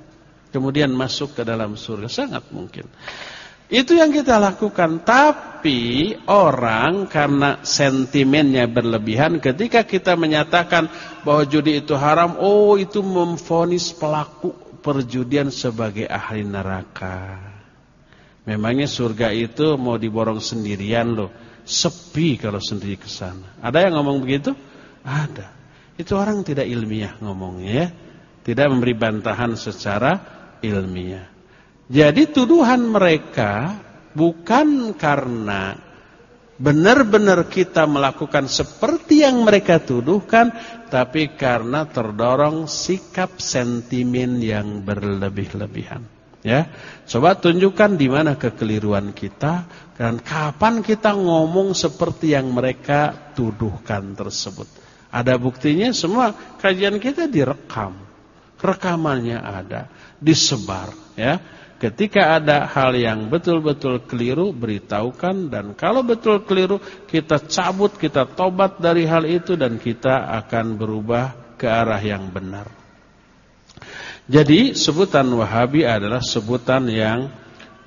Speaker 10: Kemudian masuk ke dalam surga sangat mungkin. Itu yang kita lakukan. Tapi orang karena sentimennya berlebihan ketika kita menyatakan bahwa judi itu haram, oh itu memfonis pelaku perjudian sebagai ahli neraka. Memangnya surga itu mau diborong sendirian loh. Sepi kalau sendiri ke sana. Ada yang ngomong begitu? Ada. Itu orang tidak ilmiah ngomongnya ya. Tidak memberi bantahan secara ilmiah. Jadi tuduhan mereka bukan karena benar-benar kita melakukan seperti yang mereka tuduhkan, tapi karena terdorong sikap sentimen yang berlebih-lebihan. Ya, coba tunjukkan di mana kekeliruan kita dan kapan kita ngomong seperti yang mereka tuduhkan tersebut. Ada buktinya semua kajian kita direkam, rekamannya ada, disebar. Ya, Ketika ada hal yang betul-betul keliru, beritahukan dan kalau betul keliru, kita cabut, kita tobat dari hal itu dan kita akan berubah ke arah yang benar. Jadi sebutan Wahabi adalah sebutan yang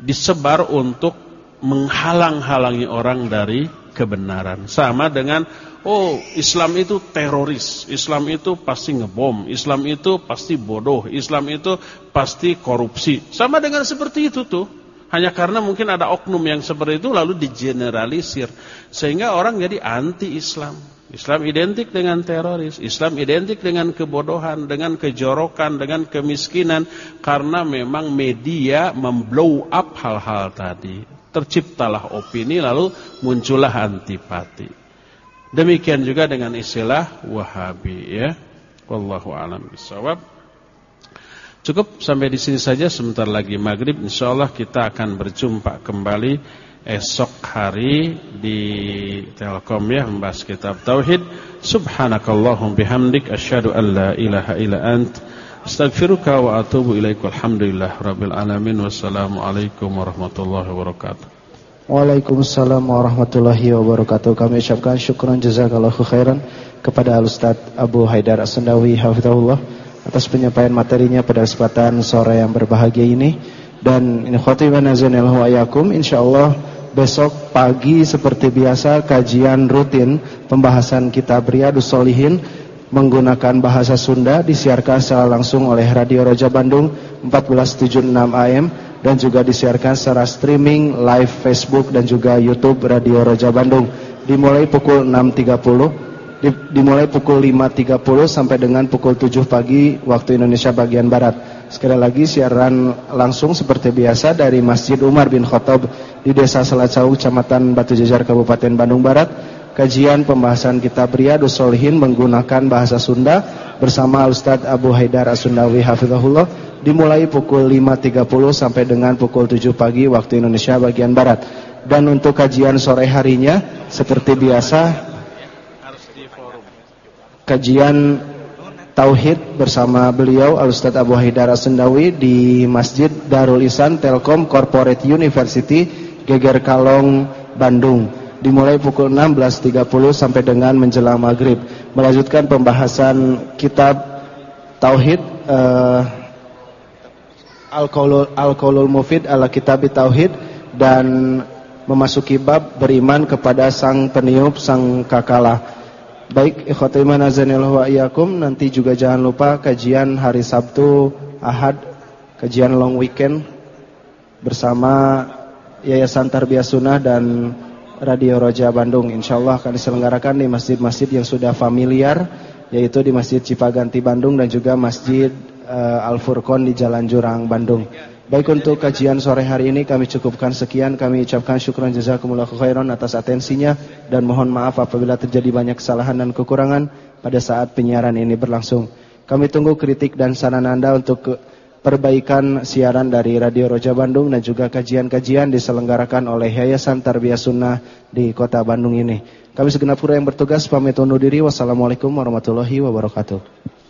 Speaker 10: disebar untuk menghalang-halangi orang dari kebenaran. Sama dengan oh Islam itu teroris, Islam itu pasti ngebom, Islam itu pasti bodoh, Islam itu pasti korupsi. Sama dengan seperti itu tuh. Hanya karena mungkin ada oknum yang seperti itu lalu digeneralisir. Sehingga orang jadi anti-Islam. Islam identik dengan teroris, Islam identik dengan kebodohan, dengan kejorokan, dengan kemiskinan. Karena memang media memblow up hal-hal tadi. Terciptalah opini lalu muncullah antipati. Demikian juga dengan istilah Wahabi ya. Wallahu alam bisawab. Cukup sampai di sini saja sebentar lagi maghrib insyaallah kita akan berjumpa kembali esok hari di Telkom ya membahas kitab tauhid. Subhanakallahum bihamdik asyhadu an la ilaha illa ant astaghfiruka wa atubu ilaik. Alhamdulillah rabbil alamin wassalamu alaikum warahmatullahi wabarakatuh.
Speaker 19: Waalaikumsalam warahmatullahi wabarakatuh. Kami ucapkan syukran jazakallahu khairan kepada Al-Ustaz Abu Haidar As-Sundawi hafizahullah atas penyampaian materinya pada kesempatan sore yang berbahagia ini. Dan ini khotibah nazanillahu ayakum insyaallah besok pagi seperti biasa kajian rutin pembahasan kitab Riyadus Solihin
Speaker 9: menggunakan bahasa Sunda disiarkan secara langsung oleh Radio Roja Bandung 1476 AM dan juga disiarkan secara streaming live Facebook dan juga YouTube Radio Roja Bandung dimulai pukul 6.30 dimulai pukul 5.30 sampai dengan pukul 7 pagi waktu Indonesia bagian Barat. Sekali lagi siaran langsung seperti biasa dari Masjid Umar bin Khattab di Desa Selacau, Kecamatan Batu Jajar, Kabupaten Bandung Barat. Kajian pembahasan kitab Riyadus Solihin menggunakan bahasa Sunda bersama Ustadz Abu Haidar Asundawi Hafizahullah dimulai pukul 5.30 sampai dengan pukul 7 pagi waktu Indonesia bagian Barat. Dan untuk kajian sore harinya seperti biasa kajian Tauhid bersama beliau Al-Ustaz Abu Haidar Asendawi di Masjid Darul Isan Telkom Corporate University Geger Kalong Bandung dimulai pukul 16.30 sampai dengan menjelang maghrib. Melanjutkan pembahasan kitab Tauhid uh, Al-Qaulul Mufid ala Kitab Tauhid dan memasuki bab beriman kepada sang peniup sang kakalah. Baik, ikhwati iman azanillahu wa iyyakum, nanti juga jangan lupa kajian hari Sabtu, Ahad, kajian long weekend bersama Yayasan Tarbiyah Sunnah dan Radio Roja Bandung. Insyaallah akan diselenggarakan di masjid-masjid yang sudah familiar, yaitu di Masjid Cipaganti Bandung dan juga Masjid uh, Al Furqon di Jalan Jurang Bandung. Baik untuk kajian sore hari ini kami cukupkan sekian. Kami ucapkan syukran jazakumullah khairan atas atensinya dan mohon maaf apabila terjadi banyak kesalahan dan kekurangan pada saat penyiaran ini berlangsung. Kami tunggu kritik dan saran Anda untuk perbaikan siaran dari Radio Roja Bandung dan juga kajian-kajian diselenggarakan oleh Yayasan Tarbiyah Sunnah di Kota Bandung ini. Kami segenap pura yang bertugas pamit undur diri. Wassalamualaikum warahmatullahi wabarakatuh.